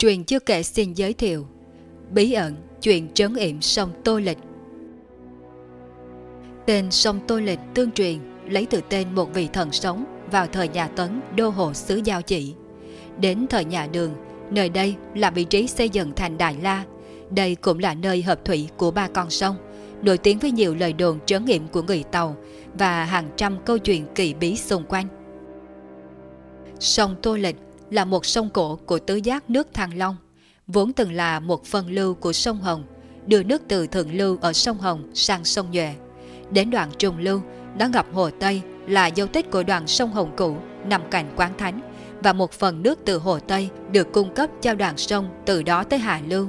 Truyền chưa kể xin giới thiệu Bí ẩn chuyện trấn yểm sông Tô Lịch Tên sông Tô Lịch tương truyền lấy từ tên một vị thần sống vào thời nhà Tấn đô hộ xứ Giao Chỉ. Đến thời nhà Đường, nơi đây là vị trí xây dựng thành Đại La. Đây cũng là nơi hợp thủy của ba con sông, nổi tiếng với nhiều lời đồn trấn nghiệm của người Tàu và hàng trăm câu chuyện kỳ bí xung quanh. Sông Tô Lịch là một sông cổ của tứ giác nước Thăng Long, vốn từng là một phần lưu của sông Hồng, đưa nước từ thượng lưu ở sông Hồng sang sông Nhuệ. Đến đoạn trung lưu, nó ngập hồ Tây là dấu tích của đoạn sông Hồng cũ nằm cạnh Quán Thánh và một phần nước từ hồ Tây được cung cấp cho đoạn sông từ đó tới Hà Lưu.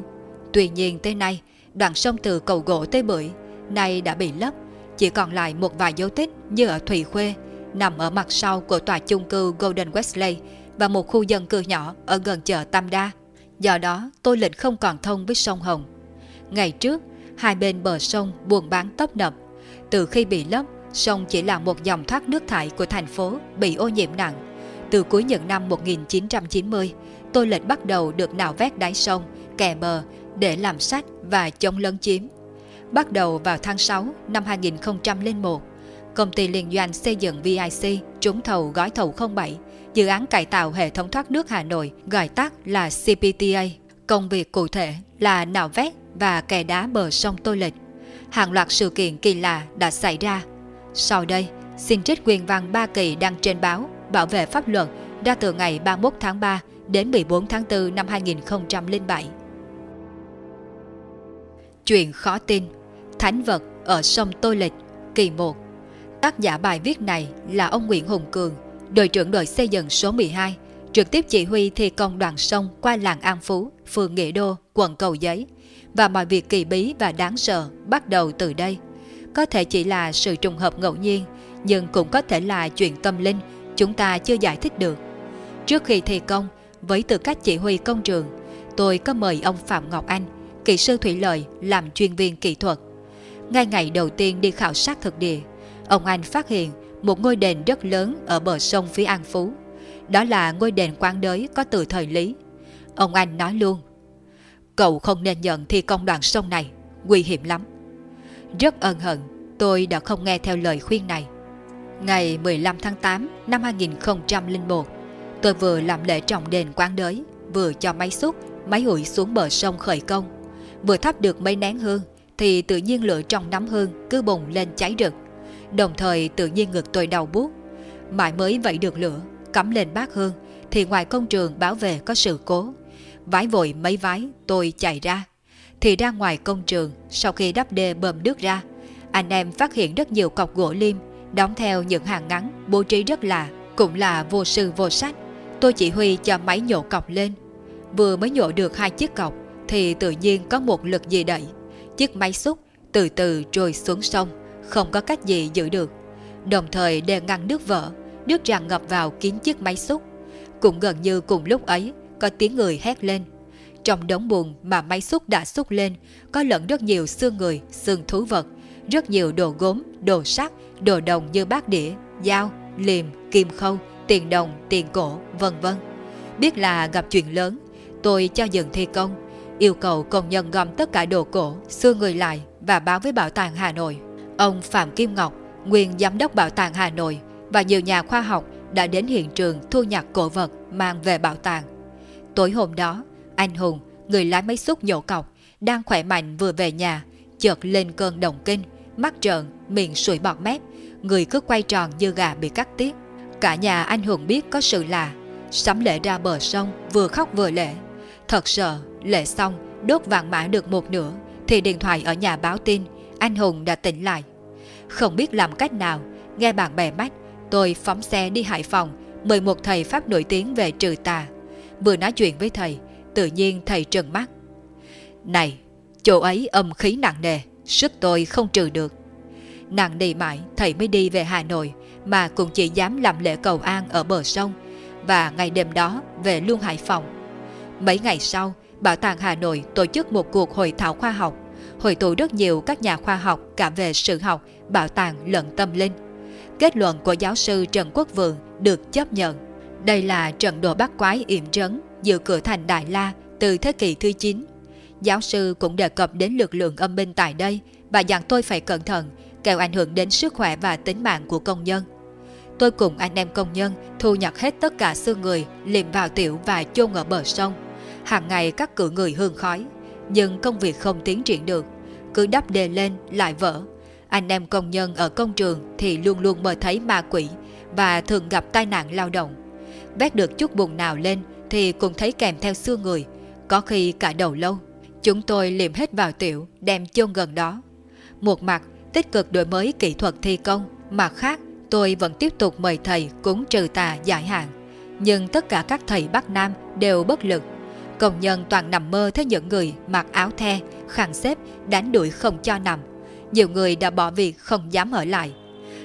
Tuy nhiên tới nay, đoạn sông từ cầu gỗ tới bưởi nay đã bị lấp, chỉ còn lại một vài dấu tích như ở Thủy Khuê, nằm ở mặt sau của tòa chung cư Golden Wesley và một khu dân cư nhỏ ở gần chợ Tam Đa. Do đó, tôi lệnh không còn thông với sông Hồng. Ngày trước, hai bên bờ sông buôn bán tấp nập. Từ khi bị lấp, sông chỉ là một dòng thoát nước thải của thành phố bị ô nhiễm nặng. Từ cuối những năm 1990, tôi lệnh bắt đầu được nạo vét đáy sông, kè bờ để làm sách và chống lấn chiếm. Bắt đầu vào tháng 6 năm 2001, công ty liên doanh xây dựng VIC trúng thầu gói thầu 07 dự án cải tạo hệ thống thoát nước Hà Nội, gọi tắt là CPTA. Công việc cụ thể là nạo vét và kè đá bờ sông Tô Lịch. Hàng loạt sự kiện kỳ lạ đã xảy ra. Sau đây, xin trích quyền văn ba kỳ đăng trên báo Bảo vệ pháp luật ra từ ngày 31 tháng 3 đến 14 tháng 4 năm 2007. Chuyện khó tin Thánh vật ở sông Tô Lịch, kỳ 1 Tác giả bài viết này là ông Nguyễn Hùng Cường, đội trưởng đội xây dựng số 12, trực tiếp chỉ huy thi công đoạn sông qua làng An Phú, phường Nghĩa Đô, quận Cầu Giấy. Và mọi việc kỳ bí và đáng sợ bắt đầu từ đây. Có thể chỉ là sự trùng hợp ngẫu nhiên, nhưng cũng có thể là chuyện tâm linh chúng ta chưa giải thích được. Trước khi thi công, với tư cách chỉ huy công trường, tôi có mời ông Phạm Ngọc Anh, kỹ sư thủy lợi làm chuyên viên kỹ thuật. Ngay ngày đầu tiên đi khảo sát thực địa, ông Anh phát hiện một ngôi đền rất lớn ở bờ sông phía An Phú. Đó là ngôi đền quán đới có từ thời Lý. Ông Anh nói luôn, cậu không nên nhận thi công đoạn sông này, nguy hiểm lắm. Rất ân hận, tôi đã không nghe theo lời khuyên này. Ngày 15 tháng 8 năm 2001, tôi vừa làm lễ trọng đền quán đới, vừa cho máy xúc, máy ủi xuống bờ sông khởi công. Vừa thắp được mấy nén hương, thì tự nhiên lửa trong nắm hương cứ bùng lên cháy rực. Đồng thời tự nhiên ngực tôi đau buốt. Mãi mới vậy được lửa, Cắm lên bát hương, Thì ngoài công trường báo về có sự cố. Vái vội mấy vái, tôi chạy ra. Thì ra ngoài công trường, Sau khi đắp đê bơm nước ra, Anh em phát hiện rất nhiều cọc gỗ lim, Đóng theo những hàng ngắn, Bố trí rất lạ Cũng là vô sư vô sách. Tôi chỉ huy cho máy nhổ cọc lên. Vừa mới nhổ được hai chiếc cọc, Thì tự nhiên có một lực gì đẩy. Chiếc máy xúc từ từ trôi xuống sông không có cách gì giữ được. Đồng thời đề ngăn nước vỡ, nước tràn ngập vào kín chiếc máy xúc. Cũng gần như cùng lúc ấy, có tiếng người hét lên. Trong đống bùn mà máy xúc đã xúc lên, có lẫn rất nhiều xương người, xương thú vật, rất nhiều đồ gốm, đồ sắt, đồ đồng như bát đĩa, dao, liềm, kim khâu, tiền đồng, tiền cổ, vân vân. Biết là gặp chuyện lớn, tôi cho dừng thi công, yêu cầu công nhân gom tất cả đồ cổ, xương người lại và báo với bảo tàng Hà Nội. Ông Phạm Kim Ngọc, nguyên giám đốc bảo tàng Hà Nội và nhiều nhà khoa học đã đến hiện trường thu nhặt cổ vật mang về bảo tàng. Tối hôm đó, anh Hùng, người lái máy xúc nhổ cọc, đang khỏe mạnh vừa về nhà, chợt lên cơn động kinh, mắt trợn, miệng sủi bọt mép, người cứ quay tròn như gà bị cắt tiết. Cả nhà anh Hùng biết có sự lạ, sắm lễ ra bờ sông, vừa khóc vừa lễ. Thật sợ, lễ xong, đốt vàng mã được một nửa, thì điện thoại ở nhà báo tin, anh Hùng đã tỉnh lại. Không biết làm cách nào, nghe bạn bè mách, tôi phóng xe đi Hải Phòng, mời một thầy Pháp nổi tiếng về trừ tà. Vừa nói chuyện với thầy, tự nhiên thầy trừng mắt. Này, chỗ ấy âm khí nặng nề, sức tôi không trừ được. Nặng nề mãi, thầy mới đi về Hà Nội, mà cũng chỉ dám làm lễ cầu an ở bờ sông, và ngày đêm đó về luôn Hải Phòng. Mấy ngày sau, Bảo tàng Hà Nội tổ chức một cuộc hội thảo khoa học hội tụ rất nhiều các nhà khoa học cả về sự học, bảo tàng lẫn tâm linh. Kết luận của giáo sư Trần Quốc Vượng được chấp nhận. Đây là trận đồ bắt quái yểm trấn giữa cửa thành Đại La từ thế kỷ thứ 9. Giáo sư cũng đề cập đến lực lượng âm binh tại đây và dặn tôi phải cẩn thận, kẻo ảnh hưởng đến sức khỏe và tính mạng của công nhân. Tôi cùng anh em công nhân thu nhặt hết tất cả xương người, liệm vào tiểu và chôn ở bờ sông. Hàng ngày các cử người hương khói, nhưng công việc không tiến triển được. Cứ đắp đề lên lại vỡ. Anh em công nhân ở công trường thì luôn luôn mơ thấy ma quỷ và thường gặp tai nạn lao động. Vét được chút bùn nào lên thì cũng thấy kèm theo xương người, có khi cả đầu lâu. Chúng tôi liệm hết vào tiểu, đem chôn gần đó. Một mặt, tích cực đổi mới kỹ thuật thi công, mặt khác, tôi vẫn tiếp tục mời thầy cúng trừ tà giải hạn. Nhưng tất cả các thầy Bắc Nam đều bất lực. Công nhân toàn nằm mơ thấy những người mặc áo the, khăn xếp, đánh đuổi không cho nằm. Nhiều người đã bỏ việc không dám ở lại.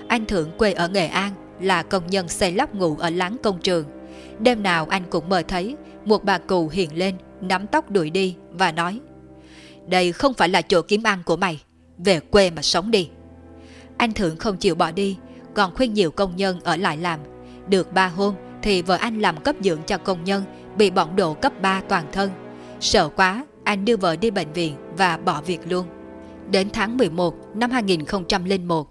Anh Thượng quê ở Nghệ An là công nhân xây lắp ngủ ở láng công trường. Đêm nào anh cũng mơ thấy một bà cụ hiện lên, nắm tóc đuổi đi và nói Đây không phải là chỗ kiếm ăn của mày, về quê mà sống đi. Anh Thượng không chịu bỏ đi, còn khuyên nhiều công nhân ở lại làm. Được ba hôm thì vợ anh làm cấp dưỡng cho công nhân bị bỏng độ cấp 3 toàn thân. Sợ quá, anh đưa vợ đi bệnh viện và bỏ việc luôn. Đến tháng 11 năm 2001,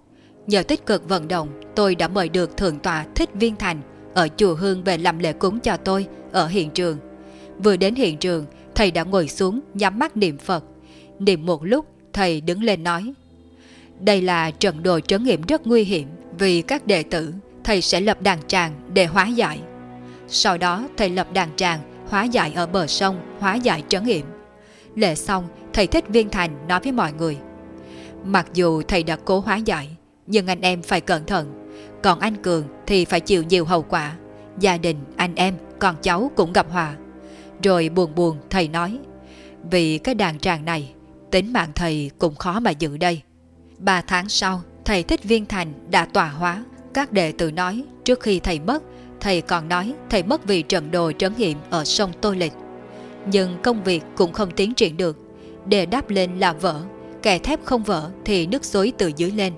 nhờ tích cực vận động, tôi đã mời được Thượng tọa Thích Viên Thành ở chùa Hương về làm lễ cúng cho tôi ở hiện trường. Vừa đến hiện trường, thầy đã ngồi xuống nhắm mắt niệm Phật. Niệm một lúc, thầy đứng lên nói Đây là trận đồ trấn nghiệm rất nguy hiểm vì các đệ tử, thầy sẽ lập đàn tràng để hóa giải. Sau đó, thầy lập đàn tràng hóa giải ở bờ sông, hóa giải trấn yểm. Lễ xong, thầy Thích Viên Thành nói với mọi người Mặc dù thầy đã cố hóa giải, nhưng anh em phải cẩn thận. Còn anh Cường thì phải chịu nhiều hậu quả. Gia đình, anh em, con cháu cũng gặp hòa Rồi buồn buồn thầy nói Vì cái đàn tràng này Tính mạng thầy cũng khó mà giữ đây. Ba tháng sau Thầy Thích Viên Thành đã tỏa hóa. Các đệ tử nói trước khi thầy mất Thầy còn nói thầy mất vì trận đồ trấn hiểm Ở sông Tô Lịch Nhưng công việc cũng không tiến triển được Để đáp lên là vỡ Kẻ thép không vỡ thì nước xối từ dưới lên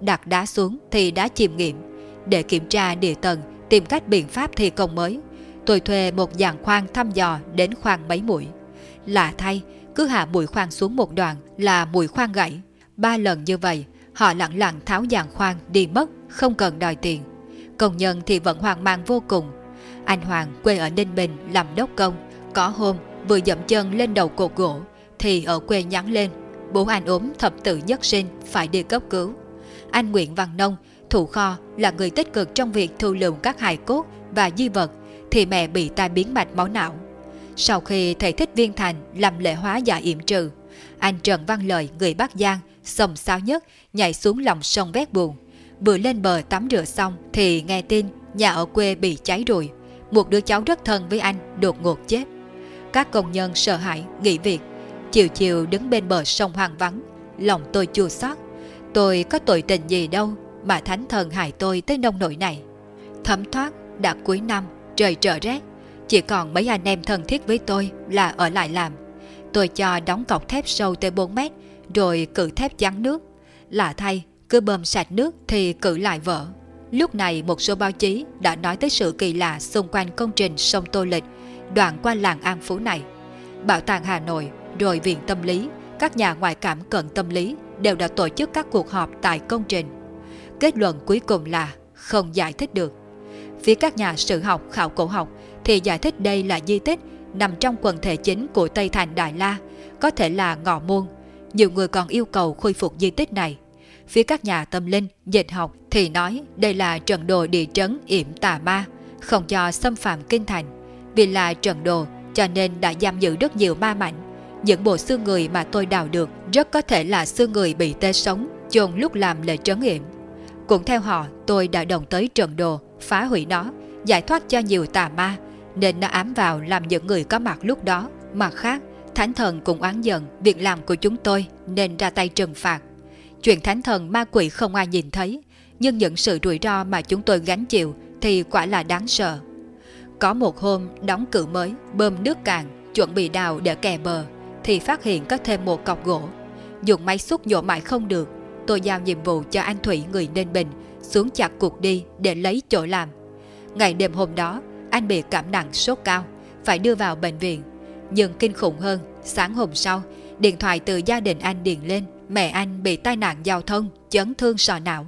Đặt đá xuống thì đá chìm nghiệm để kiểm tra địa tầng, tìm cách biện pháp thi công mới. Tôi thuê một dàn khoan thăm dò đến khoan mấy mũi. Lạ thay, cứ hạ mũi khoan xuống một đoạn là mũi khoan gãy. Ba lần như vậy, họ lặng lặng tháo giàn khoan đi mất, không cần đòi tiền. Công nhân thì vẫn hoang mang vô cùng. Anh Hoàng quê ở Ninh Bình làm đốc công, có hôm vừa dậm chân lên đầu cột gỗ, thì ở quê nhắn lên, bố anh ốm thập tự nhất sinh phải đi cấp cứu. Anh Nguyễn Văn Nông Thủ kho là người tích cực trong việc thu lượm các hài cốt và di vật thì mẹ bị tai biến mạch máu não. Sau khi thầy Thích Viên Thành làm lễ hóa giải yểm trừ, anh Trần Văn Lợi người Bắc Giang sòng sao nhất nhảy xuống lòng sông vét buồn. Vừa lên bờ tắm rửa xong thì nghe tin nhà ở quê bị cháy rồi. Một đứa cháu rất thân với anh đột ngột chết. Các công nhân sợ hãi nghỉ việc. Chiều chiều đứng bên bờ sông hoang vắng. Lòng tôi chua xót. Tôi có tội tình gì đâu mà thánh thần hại tôi tới nông nỗi này. Thấm thoát, đã cuối năm, trời trở rét, chỉ còn mấy anh em thân thiết với tôi là ở lại làm. Tôi cho đóng cọc thép sâu tới 4 mét, rồi cử thép chắn nước. Lạ thay, cứ bơm sạch nước thì cử lại vỡ. Lúc này một số báo chí đã nói tới sự kỳ lạ xung quanh công trình sông Tô Lịch, đoạn qua làng An Phú này. Bảo tàng Hà Nội, rồi Viện Tâm lý, các nhà ngoại cảm cận tâm lý đều đã tổ chức các cuộc họp tại công trình. Kết luận cuối cùng là không giải thích được. Phía các nhà sử học, khảo cổ học thì giải thích đây là di tích nằm trong quần thể chính của Tây Thành Đại La, có thể là ngọ môn. Nhiều người còn yêu cầu khôi phục di tích này. Phía các nhà tâm linh, dịch học thì nói đây là trận đồ địa trấn yểm tà ma, không cho xâm phạm kinh thành. Vì là trận đồ cho nên đã giam giữ rất nhiều ma mạnh. Những bộ xương người mà tôi đào được rất có thể là xương người bị tê sống chôn lúc làm lễ trấn yểm. Cũng theo họ, tôi đã đồng tới trận đồ, phá hủy nó, giải thoát cho nhiều tà ma, nên nó ám vào làm những người có mặt lúc đó. Mặt khác, Thánh thần cũng oán giận việc làm của chúng tôi nên ra tay trừng phạt. Chuyện thánh thần ma quỷ không ai nhìn thấy, nhưng những sự rủi ro mà chúng tôi gánh chịu thì quả là đáng sợ. Có một hôm đóng cửa mới, bơm nước cạn, chuẩn bị đào để kè bờ, thì phát hiện có thêm một cọc gỗ. Dùng máy xúc nhổ mãi không được, tôi giao nhiệm vụ cho anh Thủy người Ninh Bình xuống chặt cuộc đi để lấy chỗ làm. Ngày đêm hôm đó, anh bị cảm nặng sốt cao, phải đưa vào bệnh viện. Nhưng kinh khủng hơn, sáng hôm sau, điện thoại từ gia đình anh điện lên, mẹ anh bị tai nạn giao thông, chấn thương sọ não.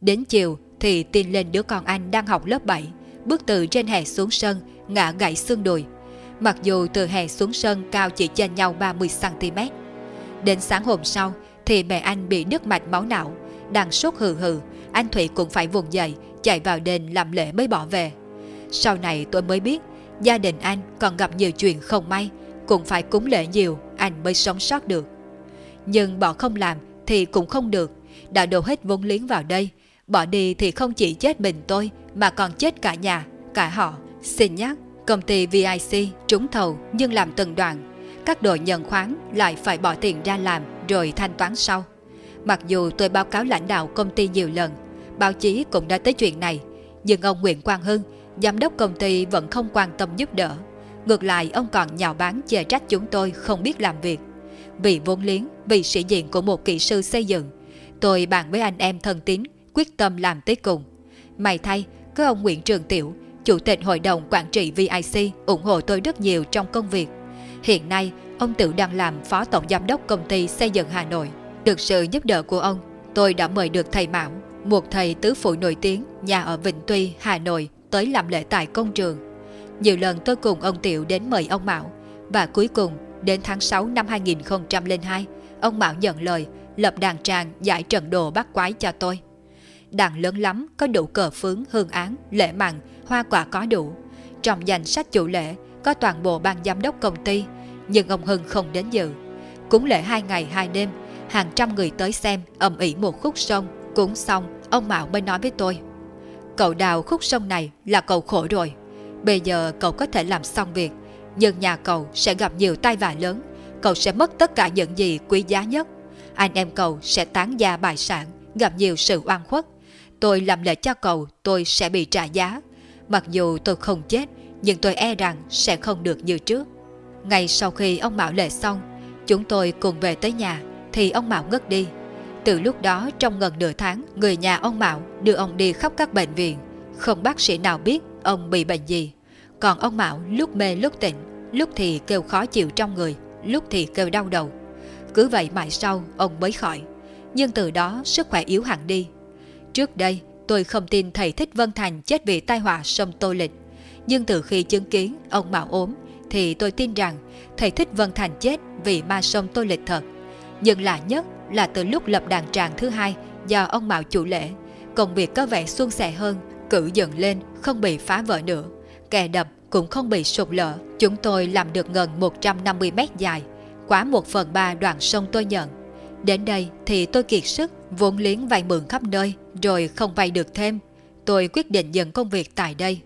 Đến chiều thì tin lên đứa con anh đang học lớp 7, bước từ trên hè xuống sân, ngã gãy xương đùi. Mặc dù từ hè xuống sân cao chỉ chênh nhau 30cm. Đến sáng hôm sau thì mẹ anh bị đứt mạch máu não, đang sốt hừ hừ, anh Thủy cũng phải vùng dậy, chạy vào đền làm lễ mới bỏ về. Sau này tôi mới biết, gia đình anh còn gặp nhiều chuyện không may, cũng phải cúng lễ nhiều, anh mới sống sót được. Nhưng bỏ không làm thì cũng không được, đã đổ hết vốn liếng vào đây, bỏ đi thì không chỉ chết mình tôi mà còn chết cả nhà, cả họ. Xin nhắc, công ty VIC trúng thầu nhưng làm từng đoạn, các đội nhận khoán lại phải bỏ tiền ra làm rồi thanh toán sau. Mặc dù tôi báo cáo lãnh đạo công ty nhiều lần, báo chí cũng đã tới chuyện này, nhưng ông Nguyễn Quang Hưng, giám đốc công ty vẫn không quan tâm giúp đỡ. Ngược lại ông còn nhào bán chè trách chúng tôi không biết làm việc. Vì vốn liếng, vì sĩ diện của một kỹ sư xây dựng, tôi bàn với anh em thân tín, quyết tâm làm tới cùng. May thay, có ông Nguyễn Trường Tiểu, chủ tịch hội đồng quản trị VIC ủng hộ tôi rất nhiều trong công việc. Hiện nay, ông Tiểu đang làm phó tổng giám đốc công ty xây dựng Hà Nội. Được sự giúp đỡ của ông, tôi đã mời được thầy Mão, một thầy tứ phụ nổi tiếng nhà ở Vịnh Tuy, Hà Nội tới làm lễ tại công trường. Nhiều lần tôi cùng ông Tiểu đến mời ông Mạo và cuối cùng đến tháng 6 năm 2002, ông Mạo nhận lời lập đàn tràng giải trận đồ bắt quái cho tôi. Đàn lớn lắm, có đủ cờ phướng, hương án, lễ mặn, hoa quả có đủ. Trong danh sách chủ lễ có toàn bộ ban giám đốc công ty, nhưng ông Hưng không đến dự. Cúng lễ hai ngày hai đêm, hàng trăm người tới xem ầm ĩ một khúc sông. Cúng xong, ông Mạo mới nói với tôi. Cậu đào khúc sông này là cậu khổ rồi. Bây giờ cậu có thể làm xong việc, nhưng nhà cậu sẽ gặp nhiều tai vạ lớn. Cậu sẽ mất tất cả những gì quý giá nhất. Anh em cậu sẽ tán gia bại sản, gặp nhiều sự oan khuất. Tôi làm lệ cho cậu, tôi sẽ bị trả giá. Mặc dù tôi không chết, nhưng tôi e rằng sẽ không được như trước. Ngay sau khi ông Mạo lệ xong, chúng tôi cùng về tới nhà, thì ông Mạo ngất đi. Từ lúc đó trong gần nửa tháng, người nhà ông Mạo đưa ông đi khắp các bệnh viện. Không bác sĩ nào biết ông bị bệnh gì. Còn ông Mạo lúc mê lúc tỉnh, lúc thì kêu khó chịu trong người, lúc thì kêu đau đầu. Cứ vậy mãi sau ông mới khỏi. Nhưng từ đó sức khỏe yếu hẳn đi. Trước đây tôi không tin thầy Thích Vân Thành chết vì tai họa sông Tô Lịch. Nhưng từ khi chứng kiến ông Mạo ốm thì tôi tin rằng thầy Thích Vân Thành chết vì ma sông Tô Lịch thật. Nhưng lạ nhất là từ lúc lập đàn tràng thứ hai do ông Mạo chủ lễ, công việc có vẻ suôn sẻ hơn, cử dựng lên không bị phá vỡ nữa. Kè đập cũng không bị sụp lở. Chúng tôi làm được gần 150 mét dài, quá 1 phần 3 đoạn sông tôi nhận. Đến đây thì tôi kiệt sức, vốn liếng vay mượn khắp nơi, rồi không vay được thêm. Tôi quyết định dừng công việc tại đây.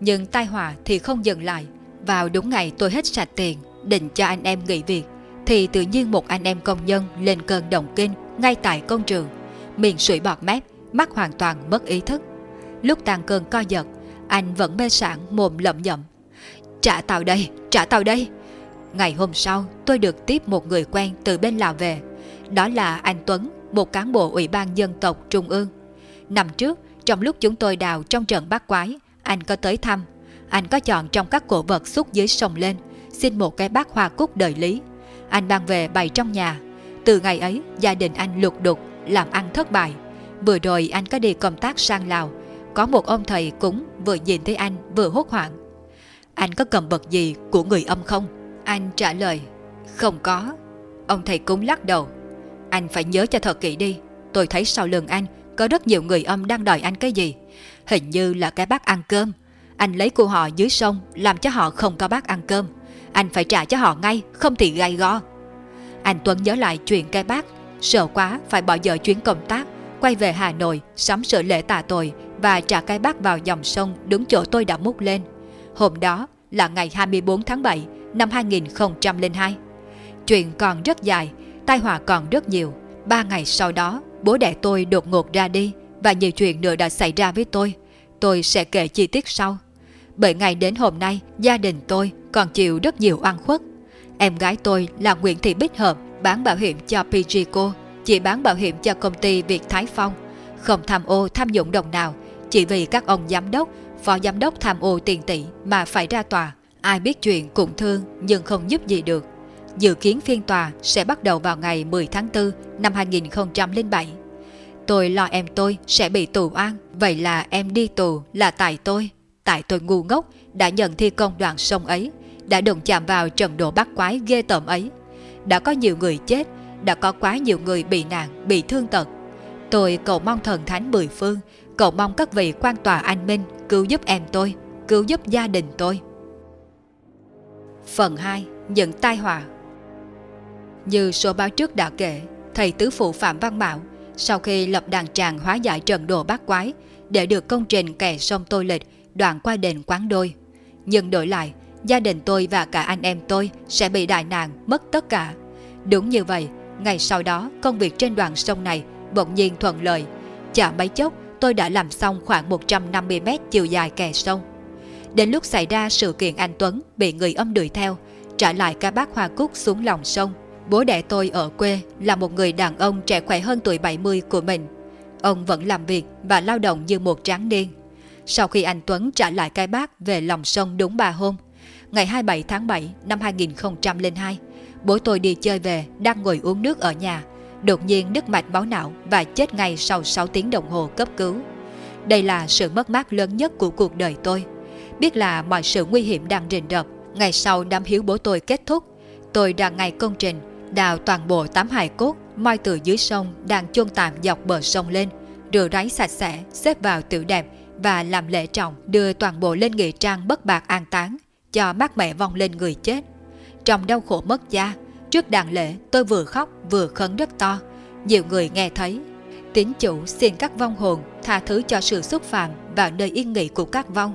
Nhưng tai họa thì không dừng lại. Vào đúng ngày tôi hết sạch tiền, định cho anh em nghỉ việc, thì tự nhiên một anh em công nhân lên cơn động kinh ngay tại công trường. Miệng sủi bọt mép, mắt hoàn toàn mất ý thức. Lúc tàn cơn co giật, anh vẫn mê sảng mồm lậm nhậm. Trả tàu đây, trả tàu đây. Ngày hôm sau, tôi được tiếp một người quen từ bên Lào về. Đó là anh Tuấn, một cán bộ Ủy ban Dân tộc Trung ương. Năm trước, trong lúc chúng tôi đào trong trận bát quái, anh có tới thăm. Anh có chọn trong các cổ vật xúc dưới sông lên, xin một cái bát hoa cúc đời lý. Anh mang về bày trong nhà. Từ ngày ấy, gia đình anh lục đục, làm ăn thất bại. Vừa rồi anh có đi công tác sang Lào. Có một ông thầy cúng vừa nhìn thấy anh vừa hốt hoảng. Anh có cầm vật gì của người âm không? Anh trả lời, không có. Ông thầy cúng lắc đầu. Anh phải nhớ cho thật kỹ đi. Tôi thấy sau lưng anh có rất nhiều người âm đang đòi anh cái gì. Hình như là cái bát ăn cơm. Anh lấy của họ dưới sông làm cho họ không có bát ăn cơm. Anh phải trả cho họ ngay, không thì gai go. Anh Tuấn nhớ lại chuyện cái bác, sợ quá phải bỏ dở chuyến công tác, quay về Hà Nội, sắm sửa lễ tạ tội và trả cái bác vào dòng sông đứng chỗ tôi đã múc lên. Hôm đó là ngày 24 tháng 7 năm 2002. Chuyện còn rất dài, tai họa còn rất nhiều. Ba ngày sau đó, bố đẻ tôi đột ngột ra đi và nhiều chuyện nữa đã xảy ra với tôi. Tôi sẽ kể chi tiết sau. Bởi ngày đến hôm nay, gia đình tôi còn chịu rất nhiều oan khuất. Em gái tôi là Nguyễn Thị Bích Hợp, bán bảo hiểm cho PGCO, chỉ bán bảo hiểm cho công ty Việt Thái Phong. Không tham ô tham dụng đồng nào, chỉ vì các ông giám đốc, phó giám đốc tham ô tiền tỷ mà phải ra tòa. Ai biết chuyện cũng thương nhưng không giúp gì được. Dự kiến phiên tòa sẽ bắt đầu vào ngày 10 tháng 4 năm 2007. Tôi lo em tôi sẽ bị tù oan, vậy là em đi tù là tại tôi. Tại tôi ngu ngốc đã nhận thi công đoạn sông ấy, đã đụng chạm vào trận độ bắt quái ghê tởm ấy. Đã có nhiều người chết, đã có quá nhiều người bị nạn, bị thương tật. Tôi cầu mong thần thánh mười phương, cầu mong các vị quan tòa anh minh cứu giúp em tôi, cứu giúp gia đình tôi. Phần 2. Những tai họa Như số báo trước đã kể, thầy tứ phụ Phạm Văn Mạo sau khi lập đàn tràng hóa giải trận đồ bát quái để được công trình kè sông Tô Lịch đoạn qua đền Quán Đôi. Nhưng đổi lại, gia đình tôi và cả anh em tôi sẽ bị đại nạn mất tất cả. Đúng như vậy, ngày sau đó công việc trên đoạn sông này bỗng nhiên thuận lợi. Chả mấy chốc tôi đã làm xong khoảng 150 mét chiều dài kè sông. Đến lúc xảy ra sự kiện anh Tuấn bị người âm đuổi theo, trả lại cả bác hoa cúc xuống lòng sông. Bố đẻ tôi ở quê là một người đàn ông trẻ khỏe hơn tuổi 70 của mình. Ông vẫn làm việc và lao động như một tráng niên. Sau khi anh Tuấn trả lại cái bác về lòng sông đúng ba hôm, ngày 27 tháng 7 năm 2002, bố tôi đi chơi về đang ngồi uống nước ở nhà, đột nhiên đứt mạch máu não và chết ngay sau 6 tiếng đồng hồ cấp cứu. Đây là sự mất mát lớn nhất của cuộc đời tôi. Biết là mọi sự nguy hiểm đang rình rập, ngày sau đám hiếu bố tôi kết thúc, tôi đang ngày công trình đào toàn bộ tám hài cốt moi từ dưới sông đang chôn tạm dọc bờ sông lên, rửa ráy sạch sẽ, xếp vào tiểu đẹp và làm lễ trọng đưa toàn bộ lên nghệ trang bất bạc an táng, cho bác mẹ vong lên người chết. Trong đau khổ mất cha, trước đàn lễ tôi vừa khóc vừa khấn rất to, nhiều người nghe thấy. Tín chủ xin các vong hồn tha thứ cho sự xúc phạm vào nơi yên nghỉ của các vong.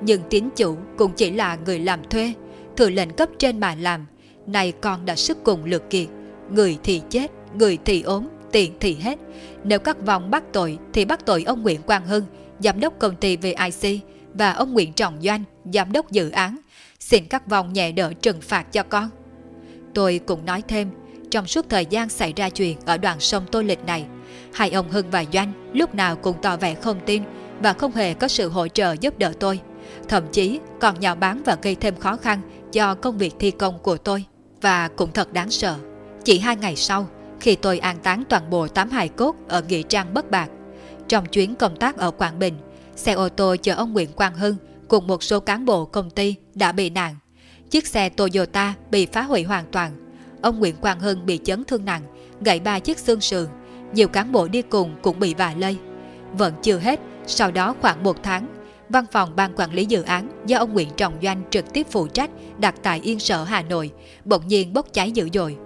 Nhưng tín chủ cũng chỉ là người làm thuê, thừa lệnh cấp trên mà làm, này con đã sức cùng lực kiệt, người thì chết, người thì ốm, tiền thì hết. Nếu các vong bắt tội thì bắt tội ông Nguyễn Quang Hưng, giám đốc công ty VIC và ông Nguyễn Trọng Doanh, giám đốc dự án. Xin các vong nhẹ đỡ trừng phạt cho con. Tôi cũng nói thêm, trong suốt thời gian xảy ra chuyện ở đoạn sông Tô Lịch này, hai ông Hưng và Doanh lúc nào cũng tỏ vẻ không tin và không hề có sự hỗ trợ giúp đỡ tôi. Thậm chí còn nhạo bán và gây thêm khó khăn cho công việc thi công của tôi. Và cũng thật đáng sợ, chỉ hai ngày sau, khi tôi an táng toàn bộ tám hài cốt ở Nghĩa Trang Bất Bạc, trong chuyến công tác ở Quảng Bình, xe ô tô chở ông Nguyễn Quang Hưng cùng một số cán bộ công ty đã bị nạn. Chiếc xe Toyota bị phá hủy hoàn toàn. Ông Nguyễn Quang Hưng bị chấn thương nặng, gãy ba chiếc xương sườn. Nhiều cán bộ đi cùng cũng bị vạ lây. Vẫn chưa hết, sau đó khoảng một tháng, văn phòng ban quản lý dự án do ông Nguyễn Trọng Doanh trực tiếp phụ trách đặt tại Yên Sở Hà Nội, bỗng nhiên bốc cháy dữ dội.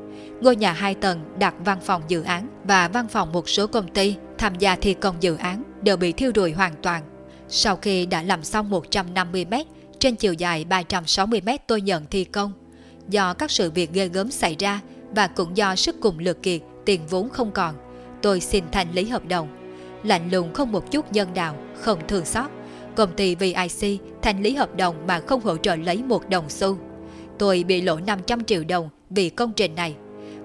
Ngôi nhà 2 tầng đặt văn phòng dự án và văn phòng một số công ty tham gia thi công dự án đều bị thiêu rụi hoàn toàn. Sau khi đã làm xong 150 mét trên chiều dài 360 mét tôi nhận thi công, do các sự việc ghê gớm xảy ra và cũng do sức cùng lực kiệt, tiền vốn không còn, tôi xin thành lý hợp đồng. Lạnh lùng không một chút nhân đạo, không thương xót. Công ty VIC thành lý hợp đồng mà không hỗ trợ lấy một đồng xu. Tôi bị lỗ 500 triệu đồng vì công trình này.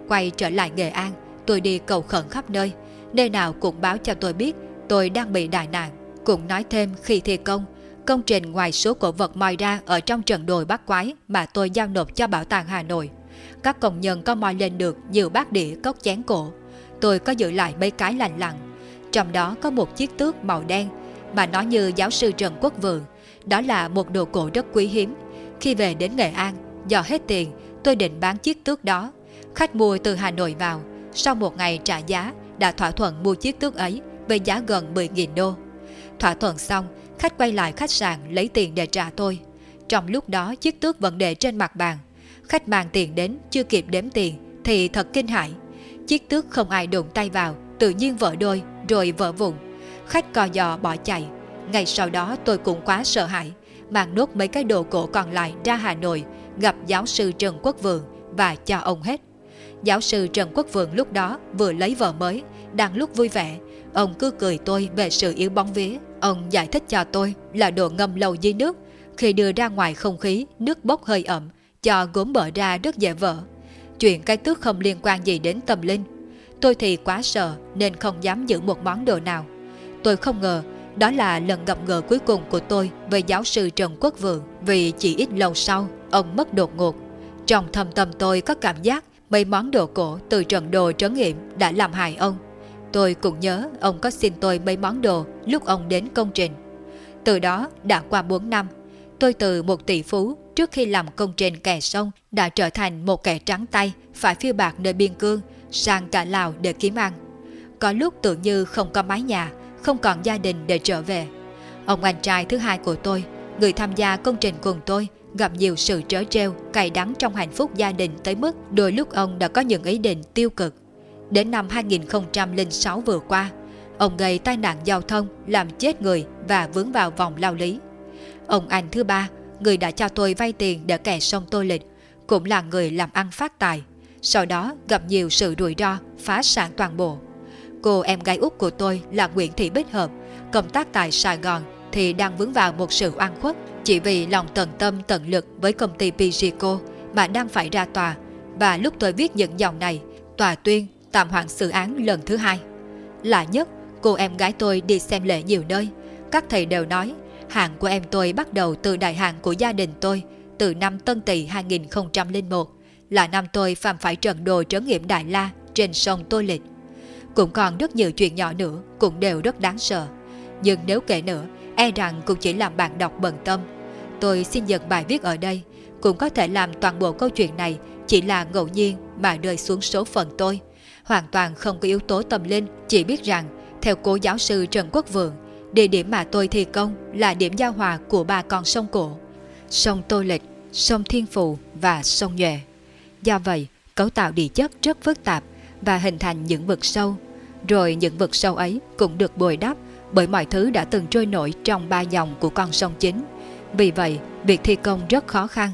Quay trở lại Nghệ An, tôi đi cầu khẩn khắp nơi. Nơi nào cũng báo cho tôi biết tôi đang bị đại nạn. Cũng nói thêm khi thi công, công trình ngoài số cổ vật moi ra ở trong trận đồi bát quái mà tôi giao nộp cho Bảo tàng Hà Nội. Các công nhân có moi lên được nhiều bát đĩa cốc chén cổ. Tôi có giữ lại mấy cái lành lặng. Trong đó có một chiếc tước màu đen mà nó như giáo sư Trần Quốc Vượng. Đó là một đồ cổ rất quý hiếm. Khi về đến Nghệ An, do hết tiền, tôi định bán chiếc tước đó. Khách mua từ Hà Nội vào, sau một ngày trả giá, đã thỏa thuận mua chiếc tước ấy với giá gần 10.000 đô. Thỏa thuận xong, khách quay lại khách sạn lấy tiền để trả tôi. Trong lúc đó chiếc tước vẫn để trên mặt bàn. Khách mang tiền đến chưa kịp đếm tiền thì thật kinh hãi. Chiếc tước không ai đụng tay vào, tự nhiên vỡ đôi rồi vỡ vụn. Khách co giò bỏ chạy. Ngày sau đó tôi cũng quá sợ hãi, mang nốt mấy cái đồ cổ còn lại ra Hà Nội, gặp giáo sư Trần Quốc Vượng và cho ông hết. Giáo sư Trần Quốc Vượng lúc đó vừa lấy vợ mới, đang lúc vui vẻ, ông cứ cười tôi về sự yếu bóng vía. Ông giải thích cho tôi là đồ ngâm lâu dưới nước, khi đưa ra ngoài không khí, nước bốc hơi ẩm, cho gốm bở ra rất dễ vỡ. Chuyện cái tước không liên quan gì đến tâm linh. Tôi thì quá sợ nên không dám giữ một món đồ nào. Tôi không ngờ Đó là lần gặp gỡ cuối cùng của tôi với giáo sư Trần Quốc Vượng vì chỉ ít lâu sau, ông mất đột ngột. Trong thâm tâm tôi có cảm giác mấy món đồ cổ từ trận đồ trấn nghiệm đã làm hại ông. Tôi cũng nhớ ông có xin tôi mấy món đồ lúc ông đến công trình. Từ đó đã qua 4 năm, tôi từ một tỷ phú trước khi làm công trình kè sông đã trở thành một kẻ trắng tay phải phiêu bạc nơi biên cương sang cả Lào để kiếm ăn. Có lúc tưởng như không có mái nhà, không còn gia đình để trở về. Ông anh trai thứ hai của tôi, người tham gia công trình cùng tôi, gặp nhiều sự trớ treo, cay đắng trong hạnh phúc gia đình tới mức đôi lúc ông đã có những ý định tiêu cực. Đến năm 2006 vừa qua, ông gây tai nạn giao thông làm chết người và vướng vào vòng lao lý. Ông anh thứ ba, người đã cho tôi vay tiền để kè sông tôi lịch, cũng là người làm ăn phát tài. Sau đó gặp nhiều sự rủi ro, phá sản toàn bộ. Cô em gái út của tôi là Nguyễn Thị Bích Hợp, công tác tại Sài Gòn thì đang vướng vào một sự oan khuất chỉ vì lòng tận tâm tận lực với công ty Pijico mà đang phải ra tòa. Và lúc tôi viết những dòng này, tòa tuyên tạm hoãn xử án lần thứ hai. Lạ nhất, cô em gái tôi đi xem lễ nhiều nơi. Các thầy đều nói, hàng của em tôi bắt đầu từ đại hàng của gia đình tôi từ năm Tân Tỵ 2001, là năm tôi phạm phải trận đồ trấn nghiệm Đại La trên sông Tô Lịch. Cũng còn rất nhiều chuyện nhỏ nữa cũng đều rất đáng sợ. Nhưng nếu kể nữa, e rằng cũng chỉ làm bạn đọc bận tâm. Tôi xin dừng bài viết ở đây, cũng có thể làm toàn bộ câu chuyện này chỉ là ngẫu nhiên mà rơi xuống số phận tôi. Hoàn toàn không có yếu tố tâm linh, chỉ biết rằng, theo cố giáo sư Trần Quốc Vượng, địa điểm mà tôi thi công là điểm giao hòa của ba con sông cổ. Sông Tô Lịch, sông Thiên Phụ và sông Nhuệ. Do vậy, cấu tạo địa chất rất phức tạp và hình thành những vực sâu. Rồi những vực sâu ấy cũng được bồi đắp bởi mọi thứ đã từng trôi nổi trong ba dòng của con sông chính. Vì vậy, việc thi công rất khó khăn.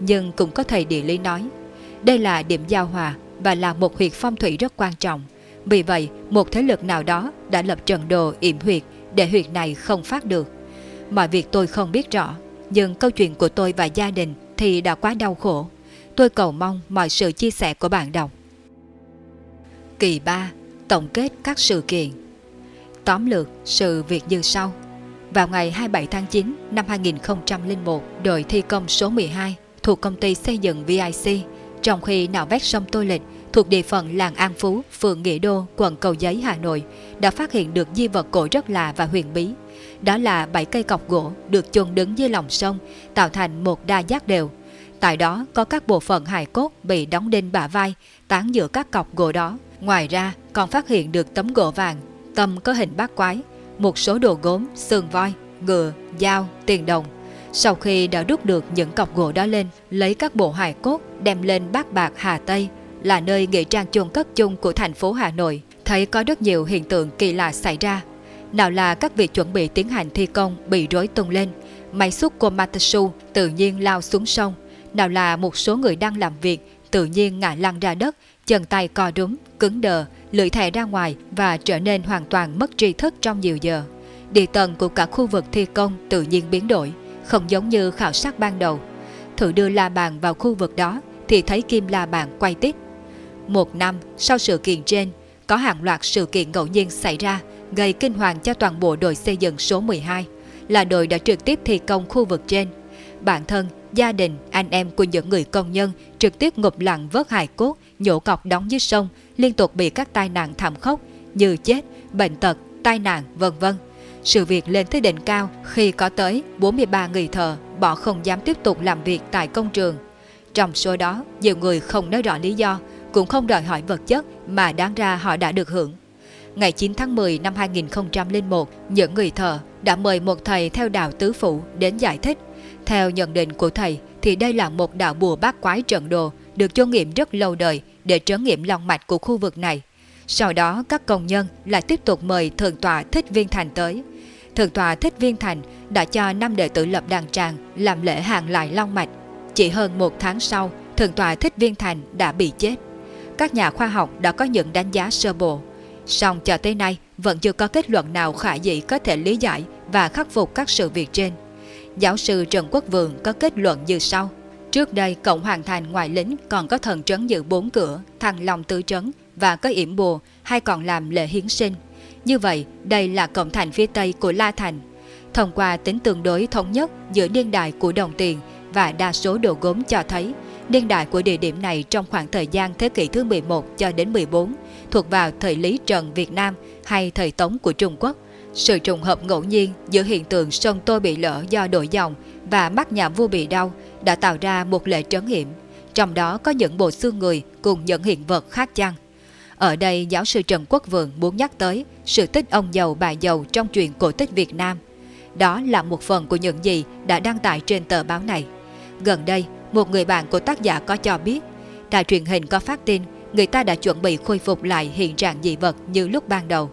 Nhưng cũng có thầy địa lý nói, đây là điểm giao hòa và là một huyệt phong thủy rất quan trọng. Vì vậy, một thế lực nào đó đã lập trận đồ yểm huyệt để huyệt này không phát được. Mọi việc tôi không biết rõ, nhưng câu chuyện của tôi và gia đình thì đã quá đau khổ. Tôi cầu mong mọi sự chia sẻ của bạn đọc. Kỳ 3. Tổng kết các sự kiện Tóm lược sự việc như sau. Vào ngày 27 tháng 9 năm 2001, đội thi công số 12 thuộc công ty xây dựng VIC, trong khi nạo vét sông Tô Lịch thuộc địa phận làng An Phú, phường Nghĩa Đô, quận Cầu Giấy, Hà Nội, đã phát hiện được di vật cổ rất lạ và huyền bí. Đó là bảy cây cọc gỗ được chôn đứng dưới lòng sông, tạo thành một đa giác đều. Tại đó có các bộ phận hài cốt bị đóng đinh bả vai, tán giữa các cọc gỗ đó. Ngoài ra, còn phát hiện được tấm gỗ vàng Tâm có hình bát quái, một số đồ gốm, xương voi, ngựa, dao, tiền đồng. Sau khi đã rút được những cọc gỗ đó lên, lấy các bộ hài cốt đem lên bát bạc Hà Tây, là nơi nghệ trang chôn cất chung của thành phố Hà Nội, thấy có rất nhiều hiện tượng kỳ lạ xảy ra. Nào là các việc chuẩn bị tiến hành thi công bị rối tung lên, máy xúc của Matsu tự nhiên lao xuống sông, nào là một số người đang làm việc tự nhiên ngã lăn ra đất, chân tay co rúm, cứng đờ, lưỡi thẻ ra ngoài và trở nên hoàn toàn mất tri thức trong nhiều giờ. Địa tầng của cả khu vực thi công tự nhiên biến đổi, không giống như khảo sát ban đầu. Thử đưa la bàn vào khu vực đó thì thấy kim la bàn quay tít. Một năm sau sự kiện trên, có hàng loạt sự kiện ngẫu nhiên xảy ra gây kinh hoàng cho toàn bộ đội xây dựng số 12, là đội đã trực tiếp thi công khu vực trên. Bản thân, gia đình, anh em của những người công nhân trực tiếp ngụp lặng vớt hài cốt, nhổ cọc đóng dưới sông liên tục bị các tai nạn thảm khốc như chết, bệnh tật, tai nạn, vân vân. Sự việc lên tới đỉnh cao khi có tới 43 người thợ bỏ không dám tiếp tục làm việc tại công trường. Trong số đó, nhiều người không nói rõ lý do, cũng không đòi hỏi vật chất mà đáng ra họ đã được hưởng. Ngày 9 tháng 10 năm 2001, những người thợ đã mời một thầy theo đạo tứ phủ đến giải thích. Theo nhận định của thầy thì đây là một đạo bùa bát quái trận đồ được cho nghiệm rất lâu đời để trấn nghiệm lòng mạch của khu vực này. Sau đó các công nhân lại tiếp tục mời Thượng tọa Thích Viên Thành tới. Thượng tọa Thích Viên Thành đã cho năm đệ tử lập đàn tràng làm lễ hàng lại long mạch. Chỉ hơn một tháng sau, Thượng tọa Thích Viên Thành đã bị chết. Các nhà khoa học đã có những đánh giá sơ bộ. Song cho tới nay vẫn chưa có kết luận nào khả dĩ có thể lý giải và khắc phục các sự việc trên. Giáo sư Trần Quốc Vượng có kết luận như sau. Trước đây cộng hoàn thành ngoại lính còn có thần trấn giữ bốn cửa, thằng lòng tứ trấn và có yểm bùa hay còn làm lễ hiến sinh. Như vậy, đây là cộng thành phía tây của La Thành. Thông qua tính tương đối thống nhất giữa niên đại của đồng tiền và đa số đồ gốm cho thấy, niên đại của địa điểm này trong khoảng thời gian thế kỷ thứ 11 cho đến 14 thuộc vào thời Lý Trần Việt Nam hay thời Tống của Trung Quốc. Sự trùng hợp ngẫu nhiên giữa hiện tượng sông Tô bị lỡ do đổi dòng và mắt nhà vua bị đau đã tạo ra một lệ trấn hiểm, trong đó có những bộ xương người cùng những hiện vật khác chăng. Ở đây giáo sư Trần Quốc Vượng muốn nhắc tới sự tích ông giàu bà giàu trong truyện cổ tích Việt Nam. Đó là một phần của những gì đã đăng tải trên tờ báo này. Gần đây, một người bạn của tác giả có cho biết, đài truyền hình có phát tin người ta đã chuẩn bị khôi phục lại hiện trạng dị vật như lúc ban đầu.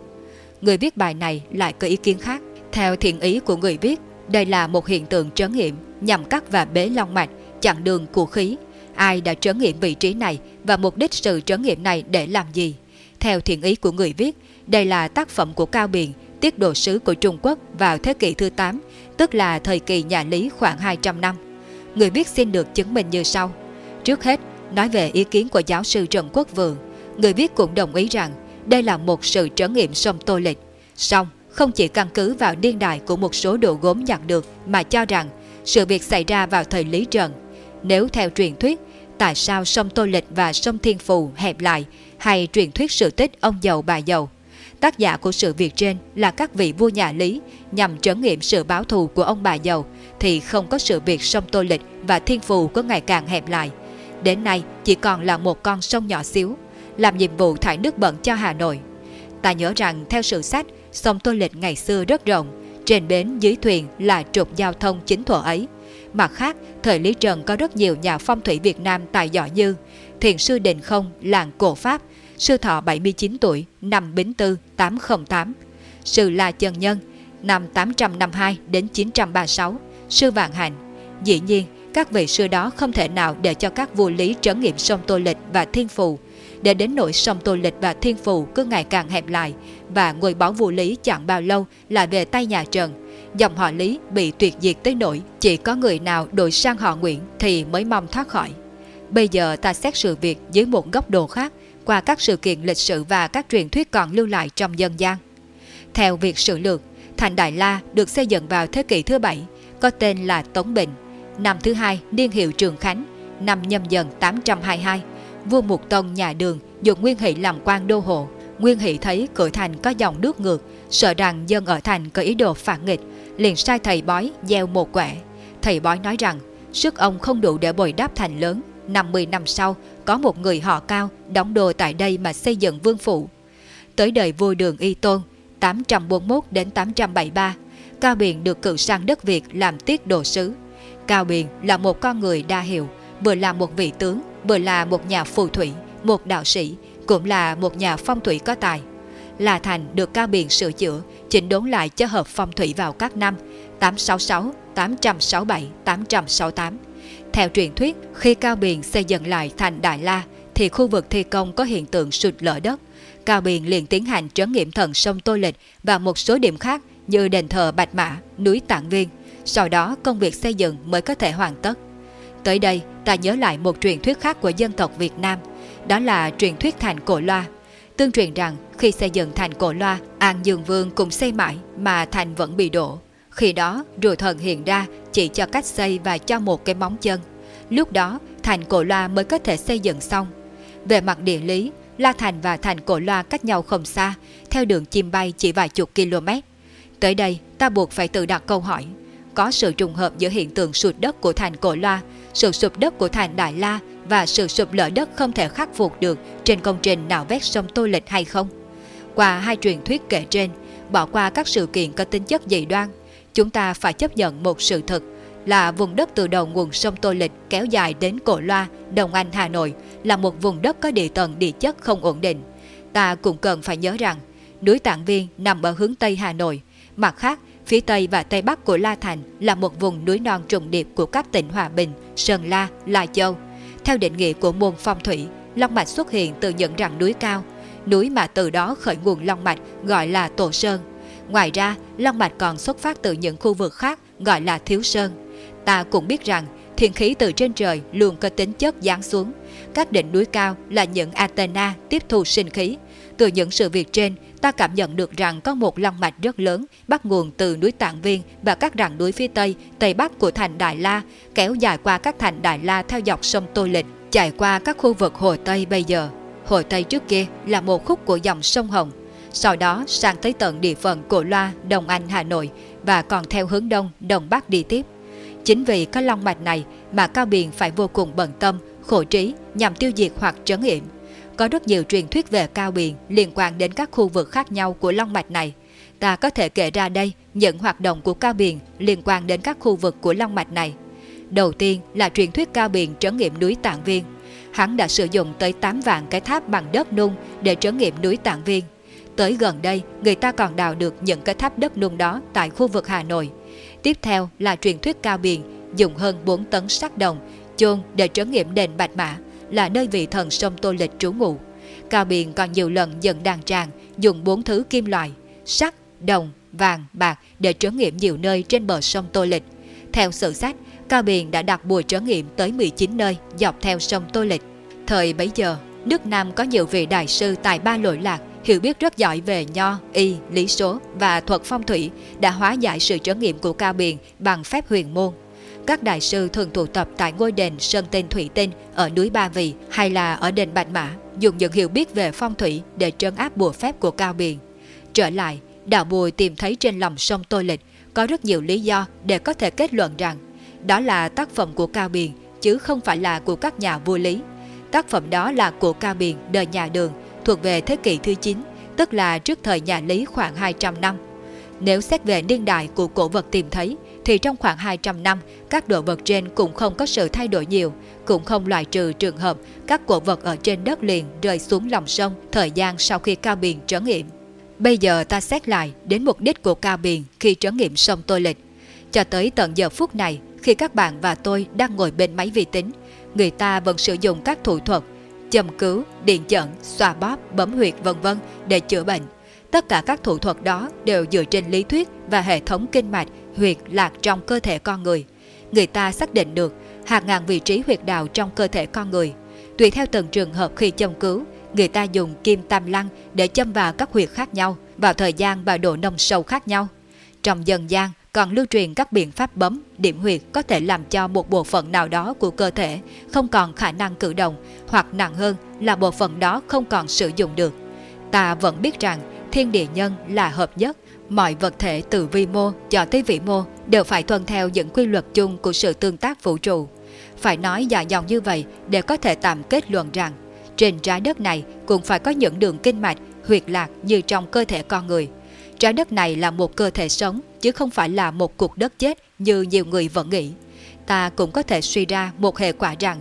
Người viết bài này lại có ý kiến khác. Theo thiện ý của người viết, đây là một hiện tượng trấn nghiệm nhằm cắt và bế long mạch, chặn đường của khí. Ai đã trấn nghiệm vị trí này và mục đích sự trấn nghiệm này để làm gì? Theo thiện ý của người viết, đây là tác phẩm của Cao biển tiết độ sứ của Trung Quốc vào thế kỷ thứ 8, tức là thời kỳ nhà Lý khoảng 200 năm. Người viết xin được chứng minh như sau. Trước hết, nói về ý kiến của giáo sư Trần Quốc Vượng, người viết cũng đồng ý rằng đây là một sự trở nghiệm sông Tô Lịch. Xong, không chỉ căn cứ vào niên đại của một số đồ gốm nhặt được mà cho rằng sự việc xảy ra vào thời Lý Trần. Nếu theo truyền thuyết, tại sao sông Tô Lịch và sông Thiên Phù hẹp lại hay truyền thuyết sự tích ông giàu bà giàu? Tác giả của sự việc trên là các vị vua nhà Lý nhằm trấn nghiệm sự báo thù của ông bà giàu thì không có sự việc sông Tô Lịch và Thiên Phù có ngày càng hẹp lại. Đến nay chỉ còn là một con sông nhỏ xíu, làm nhiệm vụ thải nước bẩn cho Hà Nội. Ta nhớ rằng theo sự sách, sông Tô Lịch ngày xưa rất rộng, trên bến dưới thuyền là trục giao thông chính thuở ấy. Mặt khác, thời Lý Trần có rất nhiều nhà phong thủy Việt Nam tài giỏi như Thiền sư Đình Không, làng Cổ Pháp, sư thọ 79 tuổi, năm Bính Tư 808, sư La Chân Nhân, năm 852 đến 936, sư Vạn hạnh Dĩ nhiên, các vị sư đó không thể nào để cho các vua lý trấn nghiệm sông Tô Lịch và Thiên Phù, để đến nỗi sông Tô Lịch và Thiên Phù cứ ngày càng hẹp lại và ngôi báo vua lý chẳng bao lâu là về tay nhà Trần. Dòng họ Lý bị tuyệt diệt tới nỗi chỉ có người nào đổi sang họ Nguyễn thì mới mong thoát khỏi. Bây giờ ta xét sự việc dưới một góc độ khác qua các sự kiện lịch sử và các truyền thuyết còn lưu lại trong dân gian. Theo việc sử lược, thành Đại La được xây dựng vào thế kỷ thứ bảy, có tên là Tống Bình. Năm thứ hai, niên hiệu Trường Khánh, năm nhâm dần 822, vua Mục Tông nhà Đường dùng Nguyên Hỷ làm quan đô hộ. Nguyên Hỷ thấy cửa thành có dòng nước ngược, sợ rằng dân ở thành có ý đồ phản nghịch, liền sai thầy bói gieo một quẻ. Thầy bói nói rằng sức ông không đủ để bồi đáp thành lớn, 50 năm sau có một người họ cao đóng đồ tại đây mà xây dựng vương phủ. Tới đời vua đường Y Tôn 841 đến 873, Cao Biện được cử sang đất Việt làm tiết đồ sứ. Cao Biện là một con người đa hiệu, vừa là một vị tướng, vừa là một nhà phù thủy, một đạo sĩ, cũng là một nhà phong thủy có tài. Là Thành được Cao Biện sửa chữa, chỉnh đốn lại cho hợp phong thủy vào các năm 866, 867, 868. Theo truyền thuyết, khi Cao Biện xây dựng lại thành Đại La, thì khu vực thi công có hiện tượng sụt lở đất. Cao Biện liền tiến hành trấn nghiệm thần sông Tô Lịch và một số điểm khác như đền thờ Bạch Mã, núi Tạng Viên. Sau đó công việc xây dựng mới có thể hoàn tất. Tới đây, ta nhớ lại một truyền thuyết khác của dân tộc Việt Nam. Đó là truyền thuyết thành Cổ Loa. Tương truyền rằng khi xây dựng thành Cổ Loa, An Dương Vương cùng xây mãi mà thành vẫn bị đổ. Khi đó, rùa thần hiện ra chỉ cho cách xây và cho một cái móng chân. Lúc đó, thành Cổ Loa mới có thể xây dựng xong. Về mặt địa lý, La Thành và thành Cổ Loa cách nhau không xa, theo đường chim bay chỉ vài chục km. Tới đây, ta buộc phải tự đặt câu hỏi. Có sự trùng hợp giữa hiện tượng sụt đất của thành Cổ Loa, sự sụp đất của thành Đại La và sự sụp lở đất không thể khắc phục được trên công trình nào vét sông Tô Lịch hay không? Qua hai truyền thuyết kể trên, bỏ qua các sự kiện có tính chất dị đoan, chúng ta phải chấp nhận một sự thật là vùng đất từ đầu nguồn sông Tô Lịch kéo dài đến Cổ Loa, Đồng Anh, Hà Nội là một vùng đất có địa tầng địa chất không ổn định. Ta cũng cần phải nhớ rằng núi Tạng Viên nằm ở hướng Tây Hà Nội, mặt khác phía Tây và Tây Bắc của La Thành là một vùng núi non trùng điệp của các tỉnh Hòa Bình, Sơn La, Lai Châu. Theo định nghĩa của môn phong thủy, Long Mạch xuất hiện từ những rặng núi cao, núi mà từ đó khởi nguồn Long Mạch gọi là Tổ Sơn. Ngoài ra, Long Mạch còn xuất phát từ những khu vực khác gọi là Thiếu Sơn. Ta cũng biết rằng thiên khí từ trên trời luôn có tính chất giáng xuống. Các đỉnh núi cao là những Athena tiếp thu sinh khí. Từ những sự việc trên ta cảm nhận được rằng có một long mạch rất lớn bắt nguồn từ núi Tạng Viên và các rặng núi phía tây, tây bắc của thành Đại La, kéo dài qua các thành Đại La theo dọc sông Tô Lịch, chạy qua các khu vực Hồ Tây bây giờ. Hồ Tây trước kia là một khúc của dòng sông Hồng, sau đó sang tới tận địa phận Cổ Loa, Đồng Anh, Hà Nội và còn theo hướng đông, đông bắc đi tiếp. Chính vì có long mạch này mà Cao Biền phải vô cùng bận tâm, khổ trí nhằm tiêu diệt hoặc trấn yểm. Có rất nhiều truyền thuyết về Cao biển liên quan đến các khu vực khác nhau của long mạch này. Ta có thể kể ra đây những hoạt động của Cao biển liên quan đến các khu vực của long mạch này. Đầu tiên là truyền thuyết Cao biển trấn nghiệm núi Tạng Viên. Hắn đã sử dụng tới 8 vạn cái tháp bằng đất nung để trấn nghiệm núi Tạng Viên. Tới gần đây, người ta còn đào được những cái tháp đất nung đó tại khu vực Hà Nội. Tiếp theo là truyền thuyết Cao biển dùng hơn 4 tấn sắt đồng chôn để trấn nghiệm đền Bạch Mã là nơi vị thần sông Tô Lịch trú ngụ. Cao Biền còn nhiều lần dẫn đàn tràng dùng bốn thứ kim loại, sắt, đồng, vàng, bạc để trấn nghiệm nhiều nơi trên bờ sông Tô Lịch. Theo sử sách, Cao Biền đã đặt bùa trấn nghiệm tới 19 nơi dọc theo sông Tô Lịch. Thời bấy giờ, nước Nam có nhiều vị đại sư tài ba lội lạc hiểu biết rất giỏi về nho, y, lý số và thuật phong thủy đã hóa giải sự trấn nghiệm của Cao Biền bằng phép huyền môn. Các đại sư thường tụ tập tại ngôi đền Sơn Tinh Thủy Tinh ở núi Ba Vì hay là ở đền Bạch Mã dùng những hiểu biết về phong thủy để trấn áp bùa phép của Cao biển Trở lại, đạo bùi tìm thấy trên lòng sông Tô Lịch có rất nhiều lý do để có thể kết luận rằng đó là tác phẩm của Cao Biền chứ không phải là của các nhà vua lý. Tác phẩm đó là của Cao Biền đời nhà đường thuộc về thế kỷ thứ 9, tức là trước thời nhà Lý khoảng 200 năm. Nếu xét về niên đại của cổ vật tìm thấy, thì trong khoảng 200 năm, các đồ vật trên cũng không có sự thay đổi nhiều, cũng không loại trừ trường hợp các cổ vật ở trên đất liền rơi xuống lòng sông thời gian sau khi Cao biển trấn nghiệm. Bây giờ ta xét lại đến mục đích của Cao biển khi trấn nghiệm sông Tô Lịch. Cho tới tận giờ phút này, khi các bạn và tôi đang ngồi bên máy vi tính, người ta vẫn sử dụng các thủ thuật châm cứu, điện chẩn, xoa bóp, bấm huyệt vân vân để chữa bệnh. Tất cả các thủ thuật đó đều dựa trên lý thuyết và hệ thống kinh mạch, huyệt lạc trong cơ thể con người. Người ta xác định được hàng ngàn vị trí huyệt đạo trong cơ thể con người. Tùy theo từng trường hợp khi châm cứu, người ta dùng kim tam lăng để châm vào các huyệt khác nhau, vào thời gian và độ nông sâu khác nhau. Trong dân gian, còn lưu truyền các biện pháp bấm, điểm huyệt có thể làm cho một bộ phận nào đó của cơ thể không còn khả năng cử động, hoặc nặng hơn là bộ phận đó không còn sử dụng được. Ta vẫn biết rằng thiên địa nhân là hợp nhất, mọi vật thể từ vi mô cho tới vĩ mô đều phải tuân theo những quy luật chung của sự tương tác vũ trụ. Phải nói dài dòng như vậy để có thể tạm kết luận rằng trên trái đất này cũng phải có những đường kinh mạch, huyệt lạc như trong cơ thể con người. Trái đất này là một cơ thể sống chứ không phải là một cuộc đất chết như nhiều người vẫn nghĩ. Ta cũng có thể suy ra một hệ quả rằng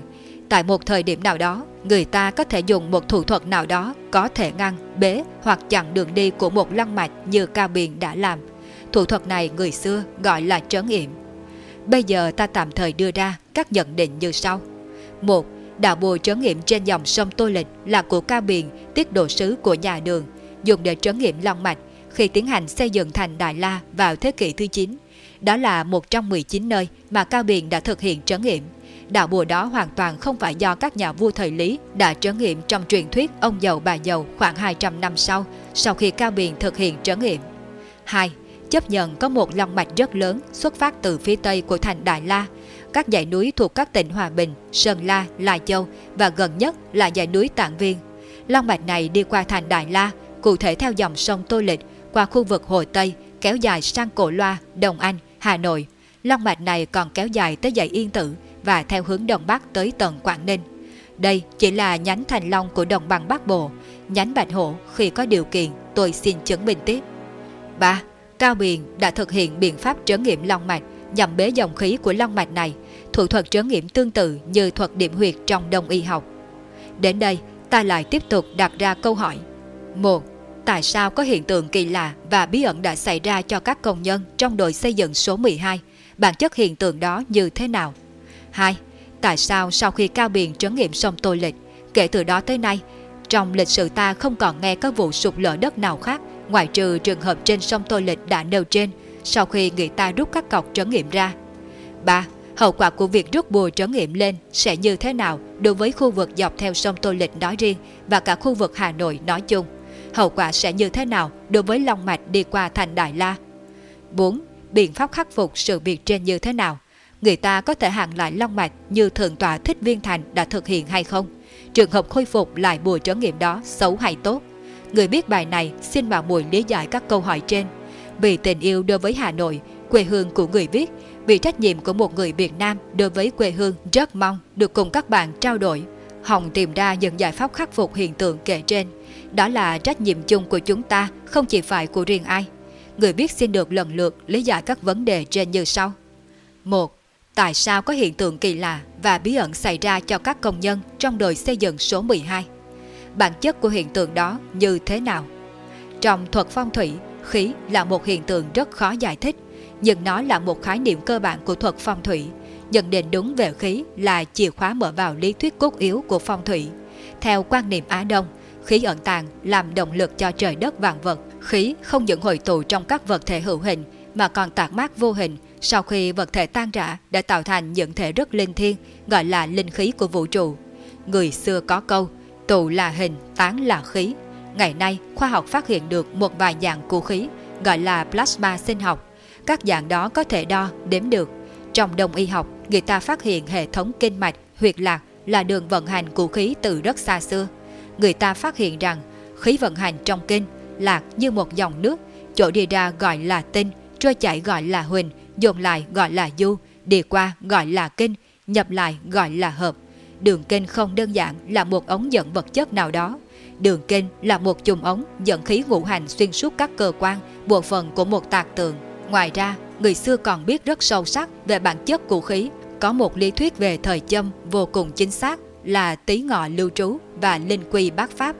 tại một thời điểm nào đó, người ta có thể dùng một thủ thuật nào đó có thể ngăn, bế hoặc chặn đường đi của một lăng mạch như Cao Biền đã làm. Thủ thuật này người xưa gọi là trấn yểm. Bây giờ ta tạm thời đưa ra các nhận định như sau. một Đạo bùa trấn nghiệm trên dòng sông Tô Lịch là của Cao Biền, tiết độ sứ của nhà đường, dùng để trấn nghiệm long mạch khi tiến hành xây dựng thành Đại La vào thế kỷ thứ 9. Đó là một trong 19 nơi mà Cao Biền đã thực hiện trấn nghiệm. Đạo bùa đó hoàn toàn không phải do các nhà vua thời Lý đã trấn nghiệm trong truyền thuyết ông giàu bà giàu khoảng 200 năm sau, sau khi Cao Biền thực hiện trấn nghiệm. 2. Chấp nhận có một long mạch rất lớn xuất phát từ phía tây của thành Đại La. Các dãy núi thuộc các tỉnh Hòa Bình, Sơn La, Lai Châu và gần nhất là dãy núi Tạng Viên. Long mạch này đi qua thành Đại La, cụ thể theo dòng sông Tô Lịch qua khu vực Hồ Tây, kéo dài sang Cổ Loa, Đồng Anh, Hà Nội. Long mạch này còn kéo dài tới dãy Yên Tử và theo hướng Đông Bắc tới tận Quảng Ninh. Đây chỉ là nhánh thành long của đồng bằng Bắc Bộ, nhánh Bạch Hổ khi có điều kiện tôi xin chứng minh tiếp. 3. Cao Biền đã thực hiện biện pháp trấn nghiệm long mạch nhằm bế dòng khí của long mạch này, thủ thuật trấn nghiệm tương tự như thuật điểm huyệt trong đông y học. Đến đây, ta lại tiếp tục đặt ra câu hỏi. 1 tại sao có hiện tượng kỳ lạ và bí ẩn đã xảy ra cho các công nhân trong đội xây dựng số 12, bản chất hiện tượng đó như thế nào? 2. Tại sao sau khi Cao Biền trấn nghiệm sông Tô Lịch, kể từ đó tới nay, trong lịch sử ta không còn nghe các vụ sụp lở đất nào khác ngoại trừ trường hợp trên sông Tô Lịch đã nêu trên sau khi người ta rút các cọc trấn nghiệm ra. 3. Hậu quả của việc rút bùa trấn nghiệm lên sẽ như thế nào đối với khu vực dọc theo sông Tô Lịch nói riêng và cả khu vực Hà Nội nói chung? hậu quả sẽ như thế nào đối với long mạch đi qua thành Đại La? 4. Biện pháp khắc phục sự việc trên như thế nào? Người ta có thể hạn lại long mạch như Thượng tọa Thích Viên Thành đã thực hiện hay không? Trường hợp khôi phục lại buổi trải nghiệm đó xấu hay tốt? Người biết bài này xin bảo mùi lý giải các câu hỏi trên. Vì tình yêu đối với Hà Nội, quê hương của người viết, vì trách nhiệm của một người Việt Nam đối với quê hương rất mong được cùng các bạn trao đổi. Hồng tìm ra những giải pháp khắc phục hiện tượng kể trên. Đó là trách nhiệm chung của chúng ta, không chỉ phải của riêng ai. Người viết xin được lần lượt lý giải các vấn đề trên như sau. 1. Tại sao có hiện tượng kỳ lạ và bí ẩn xảy ra cho các công nhân trong đời xây dựng số 12? Bản chất của hiện tượng đó như thế nào? Trong thuật phong thủy, khí là một hiện tượng rất khó giải thích, nhưng nó là một khái niệm cơ bản của thuật phong thủy. Nhận định đúng về khí là chìa khóa mở vào lý thuyết cốt yếu của phong thủy. Theo quan niệm Á Đông, khí ẩn tàng làm động lực cho trời đất vạn vật. Khí không những hội tụ trong các vật thể hữu hình mà còn tạc mát vô hình sau khi vật thể tan rã đã tạo thành những thể rất linh thiêng gọi là linh khí của vũ trụ. Người xưa có câu, tụ là hình, tán là khí. Ngày nay, khoa học phát hiện được một vài dạng của khí gọi là plasma sinh học. Các dạng đó có thể đo, đếm được. Trong đồng y học, người ta phát hiện hệ thống kinh mạch, huyệt lạc là đường vận hành của khí từ rất xa xưa. Người ta phát hiện rằng khí vận hành trong kinh, lạc như một dòng nước, chỗ đi ra gọi là tinh, trôi chảy gọi là huỳnh, dồn lại gọi là du, đi qua gọi là kinh, nhập lại gọi là hợp. Đường kinh không đơn giản là một ống dẫn vật chất nào đó. Đường kinh là một chùm ống dẫn khí ngũ hành xuyên suốt các cơ quan, bộ phận của một tạc tượng. Ngoài ra, người xưa còn biết rất sâu sắc về bản chất của khí. Có một lý thuyết về thời châm vô cùng chính xác là tí ngọ lưu trú và linh quy bát pháp.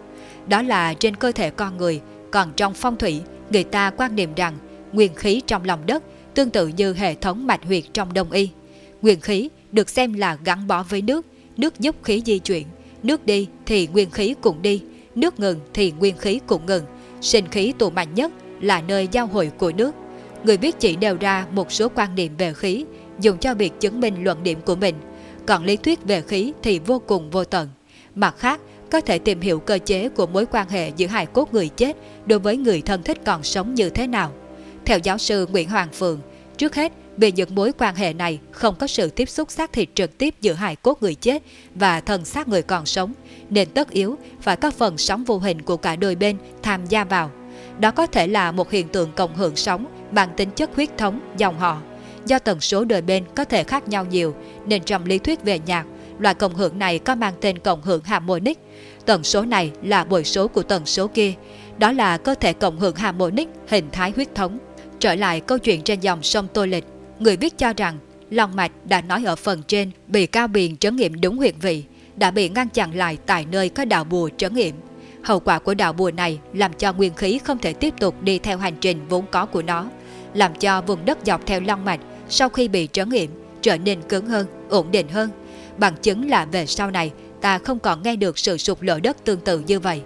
Đó là trên cơ thể con người, còn trong phong thủy, người ta quan niệm rằng nguyên khí trong lòng đất tương tự như hệ thống mạch huyệt trong đông y. Nguyên khí được xem là gắn bó với nước, nước giúp khí di chuyển, nước đi thì nguyên khí cũng đi, nước ngừng thì nguyên khí cũng ngừng. Sinh khí tụ mạnh nhất là nơi giao hội của nước. Người biết chỉ đều ra một số quan điểm về khí, dùng cho việc chứng minh luận điểm của mình. Còn lý thuyết về khí thì vô cùng vô tận. Mặt khác, có thể tìm hiểu cơ chế của mối quan hệ giữa hài cốt người chết đối với người thân thích còn sống như thế nào. Theo giáo sư Nguyễn Hoàng Phượng, trước hết vì những mối quan hệ này không có sự tiếp xúc xác thịt trực tiếp giữa hài cốt người chết và thân xác người còn sống, nên tất yếu phải có phần sóng vô hình của cả đôi bên tham gia vào. Đó có thể là một hiện tượng cộng hưởng sống bằng tính chất huyết thống, dòng họ. Do tần số đôi bên có thể khác nhau nhiều, nên trong lý thuyết về nhạc, loại cộng hưởng này có mang tên cộng hưởng harmonic. Tần số này là bội số của tần số kia, đó là cơ thể cộng hưởng harmonic hình thái huyết thống. Trở lại câu chuyện trên dòng sông Tô Lịch, người viết cho rằng Long Mạch đã nói ở phần trên bị Cao Biền trấn nghiệm đúng huyệt vị, đã bị ngăn chặn lại tại nơi có đạo bùa trấn nghiệm. Hậu quả của đạo bùa này làm cho nguyên khí không thể tiếp tục đi theo hành trình vốn có của nó, làm cho vùng đất dọc theo Long Mạch sau khi bị trấn nghiệm trở nên cứng hơn, ổn định hơn. Bằng chứng là về sau này ta không còn nghe được sự sụp lở đất tương tự như vậy.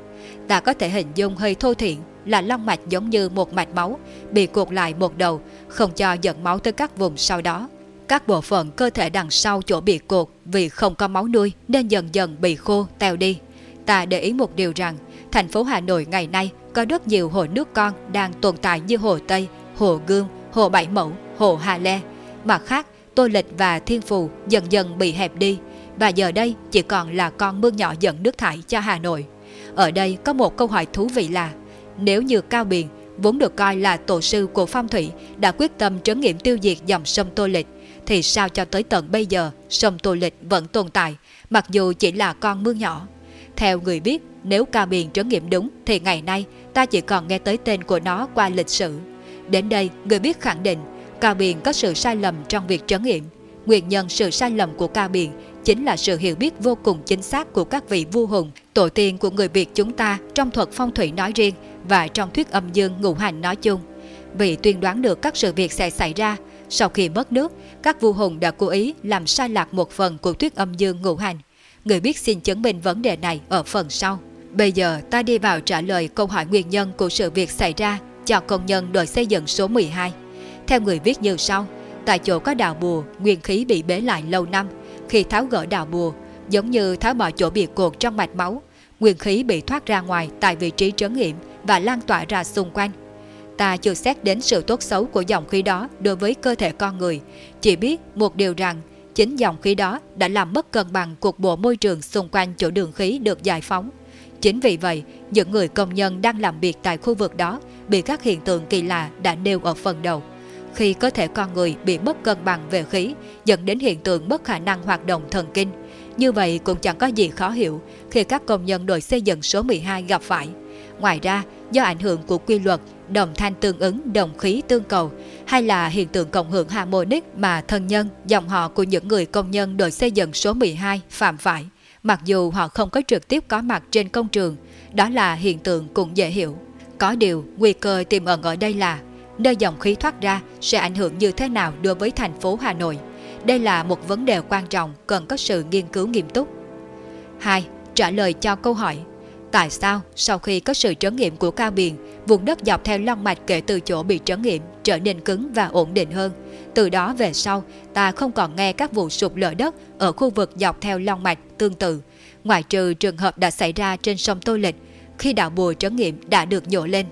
Ta có thể hình dung hơi thô thiện là long mạch giống như một mạch máu bị cuộn lại một đầu, không cho dẫn máu tới các vùng sau đó. Các bộ phận cơ thể đằng sau chỗ bị cột vì không có máu nuôi nên dần dần bị khô, teo đi. Ta để ý một điều rằng, thành phố Hà Nội ngày nay có rất nhiều hồ nước con đang tồn tại như Hồ Tây, Hồ Gươm, Hồ Bảy Mẫu, Hồ Hà Lê. Mặt khác, Tô Lịch và Thiên Phù dần dần bị hẹp đi, và giờ đây chỉ còn là con mương nhỏ dẫn nước thải cho Hà Nội. Ở đây có một câu hỏi thú vị là nếu như Cao Biền, vốn được coi là tổ sư của phong thủy, đã quyết tâm trấn nghiệm tiêu diệt dòng sông Tô Lịch, thì sao cho tới tận bây giờ sông Tô Lịch vẫn tồn tại, mặc dù chỉ là con mương nhỏ. Theo người biết, nếu Cao Biền trấn nghiệm đúng thì ngày nay ta chỉ còn nghe tới tên của nó qua lịch sử. Đến đây, người biết khẳng định Cao Biền có sự sai lầm trong việc trấn nghiệm. Nguyên nhân sự sai lầm của Cao Biền chính là sự hiểu biết vô cùng chính xác của các vị vua hùng, tổ tiên của người Việt chúng ta trong thuật phong thủy nói riêng và trong thuyết âm dương ngũ hành nói chung. Vì tuyên đoán được các sự việc sẽ xảy ra, sau khi mất nước, các vua hùng đã cố ý làm sai lạc một phần của thuyết âm dương ngũ hành. Người biết xin chứng minh vấn đề này ở phần sau. Bây giờ ta đi vào trả lời câu hỏi nguyên nhân của sự việc xảy ra cho công nhân đội xây dựng số 12. Theo người viết như sau, tại chỗ có đào bùa, nguyên khí bị bế lại lâu năm. Khi tháo gỡ đào bùa, giống như tháo bỏ chỗ bị cột trong mạch máu, nguyên khí bị thoát ra ngoài tại vị trí trấn nghiệm và lan tỏa ra xung quanh. Ta chưa xét đến sự tốt xấu của dòng khí đó đối với cơ thể con người, chỉ biết một điều rằng chính dòng khí đó đã làm mất cân bằng cục bộ môi trường xung quanh chỗ đường khí được giải phóng. Chính vì vậy, những người công nhân đang làm việc tại khu vực đó bị các hiện tượng kỳ lạ đã nêu ở phần đầu. Khi cơ thể con người bị mất cân bằng về khí, dẫn đến hiện tượng mất khả năng hoạt động thần kinh. Như vậy cũng chẳng có gì khó hiểu khi các công nhân đội xây dựng số 12 gặp phải. Ngoài ra, do ảnh hưởng của quy luật đồng thanh tương ứng đồng khí tương cầu hay là hiện tượng cộng hưởng harmonic mà thân nhân, dòng họ của những người công nhân đội xây dựng số 12 phạm phải, mặc dù họ không có trực tiếp có mặt trên công trường, đó là hiện tượng cũng dễ hiểu. Có điều, nguy cơ tiềm ẩn ở đây là nơi dòng khí thoát ra sẽ ảnh hưởng như thế nào đối với thành phố Hà Nội. Đây là một vấn đề quan trọng cần có sự nghiên cứu nghiêm túc. 2. Trả lời cho câu hỏi Tại sao sau khi có sự trấn nghiệm của cao biển, vùng đất dọc theo long mạch kể từ chỗ bị trấn nghiệm trở nên cứng và ổn định hơn? Từ đó về sau, ta không còn nghe các vụ sụp lở đất ở khu vực dọc theo long mạch tương tự, ngoại trừ trường hợp đã xảy ra trên sông Tô Lịch khi đạo bùa trấn nghiệm đã được nhổ lên.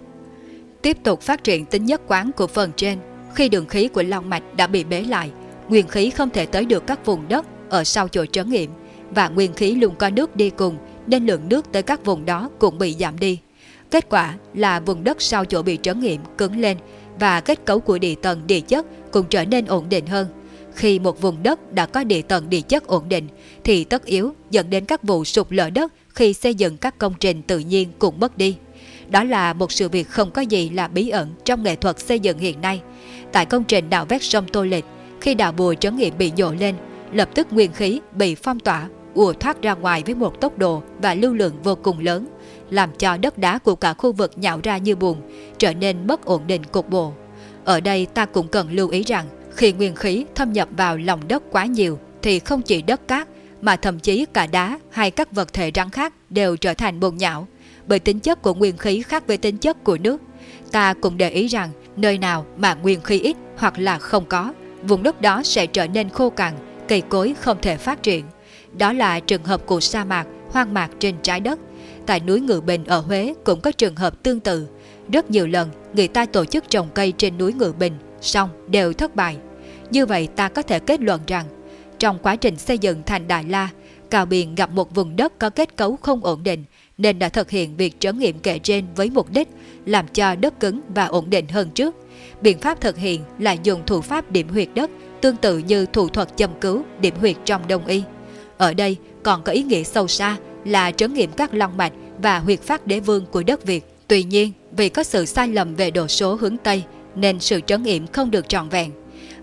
Tiếp tục phát triển tính nhất quán của phần trên, khi đường khí của long mạch đã bị bế lại, nguyên khí không thể tới được các vùng đất ở sau chỗ trấn nghiệm và nguyên khí luôn có nước đi cùng nên lượng nước tới các vùng đó cũng bị giảm đi. Kết quả là vùng đất sau chỗ bị trấn nghiệm cứng lên và kết cấu của địa tầng địa chất cũng trở nên ổn định hơn. Khi một vùng đất đã có địa tầng địa chất ổn định thì tất yếu dẫn đến các vụ sụp lở đất khi xây dựng các công trình tự nhiên cũng mất đi. Đó là một sự việc không có gì là bí ẩn trong nghệ thuật xây dựng hiện nay. Tại công trình đào vét sông Tô Lịch, khi đào bùa trấn nghiệm bị dội lên, lập tức nguyên khí bị phong tỏa ùa thoát ra ngoài với một tốc độ và lưu lượng vô cùng lớn, làm cho đất đá của cả khu vực nhạo ra như bùn, trở nên bất ổn định cục bộ. Ở đây ta cũng cần lưu ý rằng, khi nguyên khí thâm nhập vào lòng đất quá nhiều, thì không chỉ đất cát, mà thậm chí cả đá hay các vật thể rắn khác đều trở thành bùn nhão, bởi tính chất của nguyên khí khác với tính chất của nước. Ta cũng để ý rằng, nơi nào mà nguyên khí ít hoặc là không có, vùng đất đó sẽ trở nên khô cằn, cây cối không thể phát triển. Đó là trường hợp của sa mạc, hoang mạc trên trái đất. Tại núi Ngự Bình ở Huế cũng có trường hợp tương tự. Rất nhiều lần người ta tổ chức trồng cây trên núi Ngự Bình, xong đều thất bại. Như vậy ta có thể kết luận rằng, trong quá trình xây dựng thành Đại La, Cào Biền gặp một vùng đất có kết cấu không ổn định nên đã thực hiện việc trấn nghiệm kể trên với mục đích làm cho đất cứng và ổn định hơn trước. Biện pháp thực hiện là dùng thủ pháp điểm huyệt đất tương tự như thủ thuật châm cứu điểm huyệt trong đông y. Ở đây còn có ý nghĩa sâu xa là trấn nghiệm các long mạch và huyệt phát đế vương của đất Việt. Tuy nhiên, vì có sự sai lầm về độ số hướng Tây nên sự trấn nghiệm không được trọn vẹn.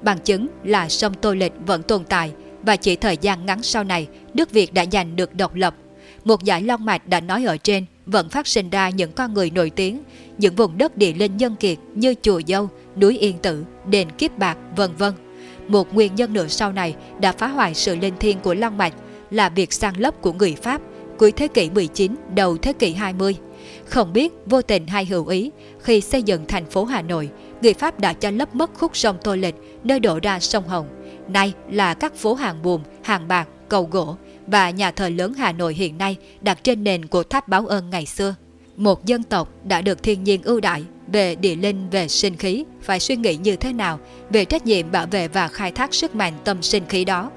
Bằng chứng là sông Tô Lịch vẫn tồn tại và chỉ thời gian ngắn sau này nước Việt đã giành được độc lập. Một giải long mạch đã nói ở trên vẫn phát sinh ra những con người nổi tiếng, những vùng đất địa linh nhân kiệt như Chùa Dâu, núi Yên Tử, đền Kiếp Bạc, vân vân. Một nguyên nhân nữa sau này đã phá hoại sự linh thiêng của Long Mạch là việc sang lấp của người Pháp cuối thế kỷ 19, đầu thế kỷ 20. Không biết vô tình hay hữu ý, khi xây dựng thành phố Hà Nội, người Pháp đã cho lấp mất khúc sông Tô Lịch nơi đổ ra sông Hồng. Nay là các phố hàng buồm, hàng bạc, cầu gỗ và nhà thờ lớn Hà Nội hiện nay đặt trên nền của tháp báo ơn ngày xưa. Một dân tộc đã được thiên nhiên ưu đại về địa linh về sinh khí phải suy nghĩ như thế nào về trách nhiệm bảo vệ và khai thác sức mạnh tâm sinh khí đó.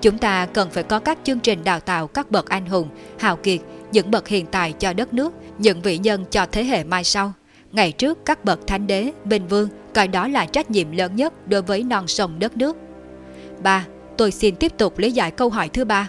Chúng ta cần phải có các chương trình đào tạo các bậc anh hùng, hào kiệt, những bậc hiện tại cho đất nước, những vị nhân cho thế hệ mai sau. Ngày trước các bậc thánh đế, bình vương coi đó là trách nhiệm lớn nhất đối với non sông đất nước. 3. Tôi xin tiếp tục lý giải câu hỏi thứ ba.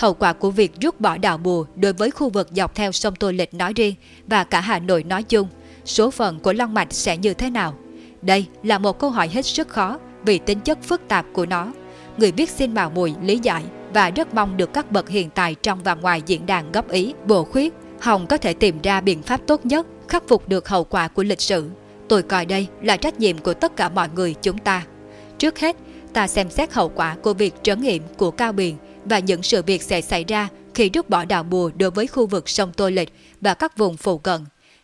Hậu quả của việc rút bỏ đạo bùa đối với khu vực dọc theo sông Tô Lịch nói riêng và cả Hà Nội nói chung, số phận của Long Mạch sẽ như thế nào? Đây là một câu hỏi hết sức khó vì tính chất phức tạp của nó người viết xin bảo mùi lý giải và rất mong được các bậc hiện tại trong và ngoài diễn đàn góp ý, bổ khuyết, Hồng có thể tìm ra biện pháp tốt nhất khắc phục được hậu quả của lịch sử. Tôi coi đây là trách nhiệm của tất cả mọi người chúng ta. Trước hết, ta xem xét hậu quả của việc trấn nghiệm của Cao Biển và những sự việc sẽ xảy ra khi rút bỏ đạo bùa đối với khu vực sông Tô Lịch và các vùng phụ cận.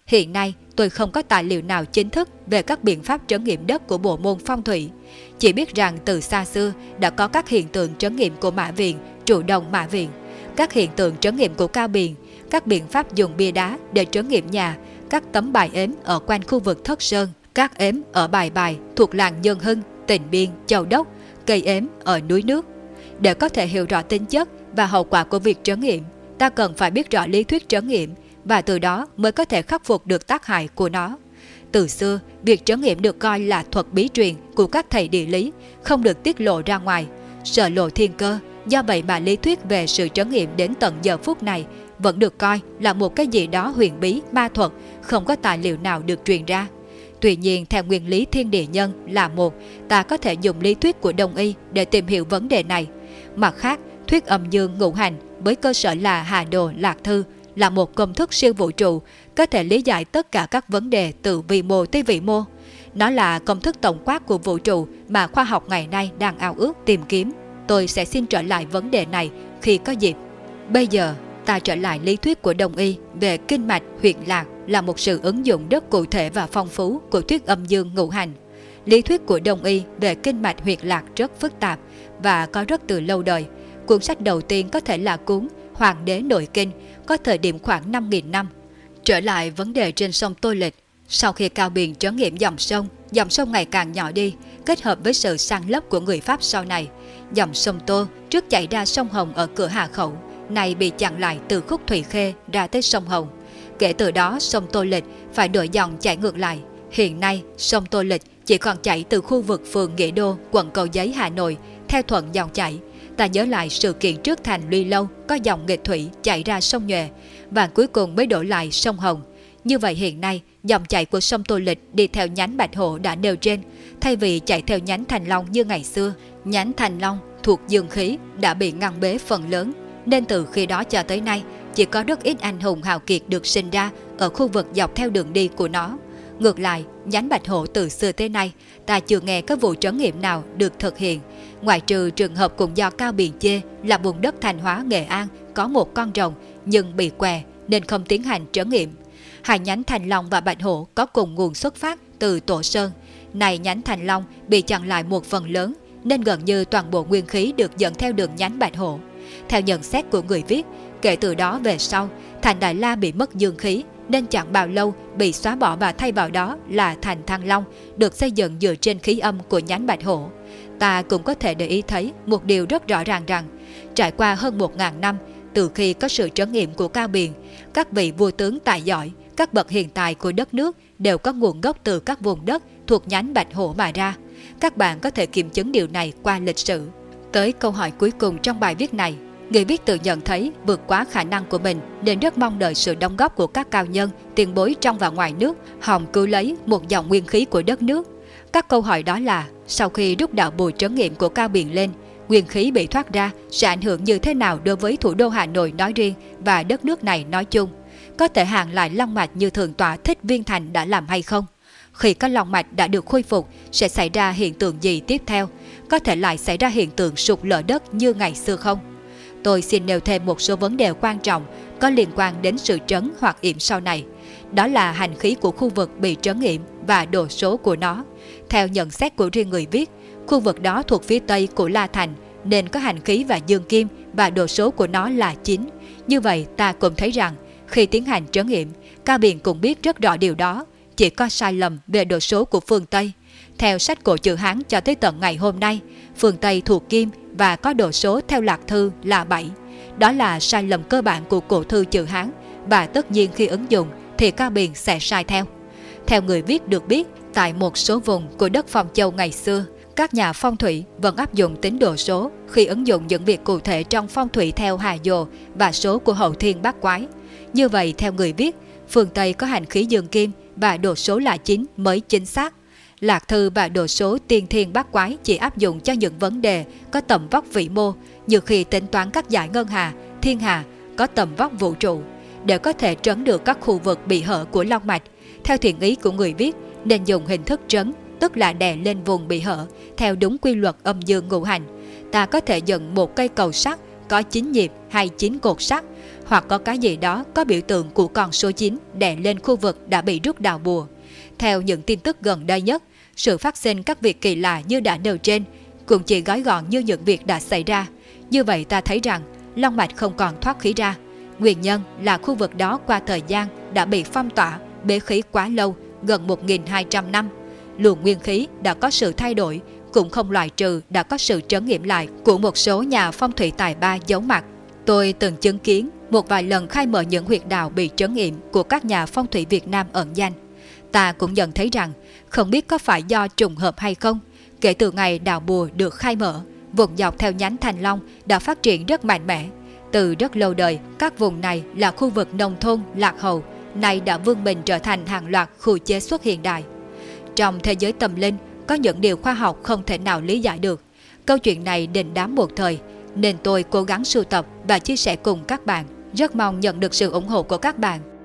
Hiện nay, tôi không có tài liệu nào chính thức về các biện pháp trấn nghiệm đất của bộ môn phong thủy. Chỉ biết rằng từ xa xưa đã có các hiện tượng trấn nghiệm của Mã Viện, trụ đồng Mã Viện, các hiện tượng trấn nghiệm của Cao Biền, các biện pháp dùng bia đá để trấn nghiệm nhà, các tấm bài ếm ở quanh khu vực thất sơn, các ếm ở bài bài thuộc làng Nhân Hưng, tỉnh Biên, Châu Đốc, cây ếm ở núi nước. Để có thể hiểu rõ tính chất và hậu quả của việc trấn nghiệm, ta cần phải biết rõ lý thuyết trấn nghiệm và từ đó mới có thể khắc phục được tác hại của nó. Từ xưa, việc trấn nghiệm được coi là thuật bí truyền của các thầy địa lý, không được tiết lộ ra ngoài, sợ lộ thiên cơ. Do vậy mà lý thuyết về sự trấn nghiệm đến tận giờ phút này vẫn được coi là một cái gì đó huyền bí, ma thuật, không có tài liệu nào được truyền ra. Tuy nhiên, theo nguyên lý thiên địa nhân là một, ta có thể dùng lý thuyết của Đông Y để tìm hiểu vấn đề này. Mặt khác, thuyết âm dương ngũ hành với cơ sở là Hà Đồ Lạc Thư là một công thức siêu vũ trụ, có thể lý giải tất cả các vấn đề từ vi mô tới vị mô. Nó là công thức tổng quát của vũ trụ mà khoa học ngày nay đang ao ước tìm kiếm. Tôi sẽ xin trở lại vấn đề này khi có dịp. Bây giờ, ta trở lại lý thuyết của Đông Y về kinh mạch huyện lạc là một sự ứng dụng rất cụ thể và phong phú của thuyết âm dương ngũ hành. Lý thuyết của Đông Y về kinh mạch huyệt lạc rất phức tạp và có rất từ lâu đời. Cuốn sách đầu tiên có thể là cuốn Hoàng đế nội kinh, có thời điểm khoảng 5.000 năm. Trở lại vấn đề trên sông Tô Lịch, sau khi Cao Biền trấn nghiệm dòng sông, dòng sông ngày càng nhỏ đi, kết hợp với sự săn lấp của người Pháp sau này. Dòng sông Tô trước chảy ra sông Hồng ở cửa Hà Khẩu, này bị chặn lại từ khúc Thủy Khê ra tới sông Hồng. Kể từ đó, sông Tô Lịch phải đổi dòng chạy ngược lại. Hiện nay, sông Tô Lịch chỉ còn chảy từ khu vực phường Nghĩa Đô, quận Cầu Giấy, Hà Nội, theo thuận dòng chảy. Ta nhớ lại sự kiện trước thành Luy Lâu có dòng nghịch thủy chạy ra sông Nhuệ, và cuối cùng mới đổ lại sông Hồng. Như vậy hiện nay, dòng chảy của sông Tô Lịch đi theo nhánh Bạch Hổ đã nêu trên, thay vì chạy theo nhánh Thành Long như ngày xưa. Nhánh Thành Long thuộc dương khí đã bị ngăn bế phần lớn, nên từ khi đó cho tới nay, chỉ có rất ít anh hùng hào kiệt được sinh ra ở khu vực dọc theo đường đi của nó. Ngược lại, nhánh Bạch Hổ từ xưa tới nay, ta chưa nghe có vụ trấn nghiệm nào được thực hiện, ngoại trừ trường hợp cũng do Cao Biển Chê là vùng đất thành hóa Nghệ An có một con rồng nhưng bị què nên không tiến hành trấn nghiệm. Hai nhánh Thành Long và Bạch Hổ có cùng nguồn xuất phát từ Tổ Sơn. Này nhánh Thành Long bị chặn lại một phần lớn nên gần như toàn bộ nguyên khí được dẫn theo đường nhánh Bạch Hổ. Theo nhận xét của người viết, kể từ đó về sau, Thành Đại La bị mất dương khí nên chẳng bao lâu bị xóa bỏ và thay vào đó là Thành Thăng Long được xây dựng dựa trên khí âm của nhánh Bạch Hổ. Ta cũng có thể để ý thấy một điều rất rõ ràng rằng, trải qua hơn một ngàn năm, từ khi có sự trấn nghiệm của Cao Biền, các vị vua tướng tài giỏi, các bậc hiện tài của đất nước đều có nguồn gốc từ các vùng đất thuộc nhánh Bạch Hổ mà ra. Các bạn có thể kiểm chứng điều này qua lịch sử. Tới câu hỏi cuối cùng trong bài viết này, người viết tự nhận thấy vượt quá khả năng của mình nên rất mong đợi sự đóng góp của các cao nhân, tiền bối trong và ngoài nước, hòng cứu lấy một dòng nguyên khí của đất nước. Các câu hỏi đó là, sau khi rút đạo bùi trấn nghiệm của Cao Biển lên, nguyên khí bị thoát ra sẽ ảnh hưởng như thế nào đối với thủ đô Hà Nội nói riêng và đất nước này nói chung? Có thể hàng lại long mạch như thường tòa thích viên thành đã làm hay không? Khi các long mạch đã được khôi phục, sẽ xảy ra hiện tượng gì tiếp theo? Có thể lại xảy ra hiện tượng sụt lở đất như ngày xưa không? Tôi xin nêu thêm một số vấn đề quan trọng có liên quan đến sự trấn hoặc yểm sau này. Đó là hành khí của khu vực bị trấn yểm và độ số của nó. Theo nhận xét của riêng người viết, khu vực đó thuộc phía tây của La Thành nên có hành khí và dương kim và độ số của nó là 9. Như vậy ta cũng thấy rằng khi tiến hành trấn yểm, Cao Biện cũng biết rất rõ điều đó, chỉ có sai lầm về độ số của phương Tây. Theo sách cổ chữ Hán cho tới tận ngày hôm nay, phương Tây thuộc kim và có độ số theo lạc thư là 7. Đó là sai lầm cơ bản của cổ thư chữ Hán và tất nhiên khi ứng dụng thì Cao biển sẽ sai theo. Theo người viết được biết, tại một số vùng của đất Phong Châu ngày xưa, các nhà phong thủy vẫn áp dụng tính độ số khi ứng dụng những việc cụ thể trong phong thủy theo hà dồ và số của hậu thiên bát quái. Như vậy, theo người viết, phương Tây có hành khí dương kim và độ số là 9 mới chính xác. Lạc thư và đồ số tiên thiên bát quái chỉ áp dụng cho những vấn đề có tầm vóc vĩ mô như khi tính toán các giải ngân hà, thiên hà có tầm vóc vũ trụ để có thể trấn được các khu vực bị hở của long mạch. Theo thiện ý của người viết, nên dùng hình thức trấn tức là đè lên vùng bị hở, theo đúng quy luật âm dương ngũ hành. Ta có thể dựng một cây cầu sắt có 9 nhịp hay 9 cột sắt, hoặc có cái gì đó có biểu tượng của con số 9 đè lên khu vực đã bị rút đào bùa. Theo những tin tức gần đây nhất, sự phát sinh các việc kỳ lạ như đã nêu trên cũng chỉ gói gọn như những việc đã xảy ra. Như vậy ta thấy rằng Long Mạch không còn thoát khí ra. Nguyên nhân là khu vực đó qua thời gian đã bị phong tỏa bế khí quá lâu, gần 1.200 năm. Luồng nguyên khí đã có sự thay đổi, cũng không loại trừ đã có sự trấn nghiệm lại của một số nhà phong thủy tài ba giấu mặt. Tôi từng chứng kiến một vài lần khai mở những huyệt đạo bị trấn nghiệm của các nhà phong thủy Việt Nam ẩn danh. Ta cũng nhận thấy rằng, không biết có phải do trùng hợp hay không, kể từ ngày đạo bùa được khai mở, vùng dọc theo nhánh Thành Long đã phát triển rất mạnh mẽ. Từ rất lâu đời, các vùng này là khu vực nông thôn, lạc hậu, nay đã vươn mình trở thành hàng loạt khu chế xuất hiện đại. Trong thế giới tâm linh, có những điều khoa học không thể nào lý giải được. Câu chuyện này định đám một thời, nên tôi cố gắng sưu tập và chia sẻ cùng các bạn. Rất mong nhận được sự ủng hộ của các bạn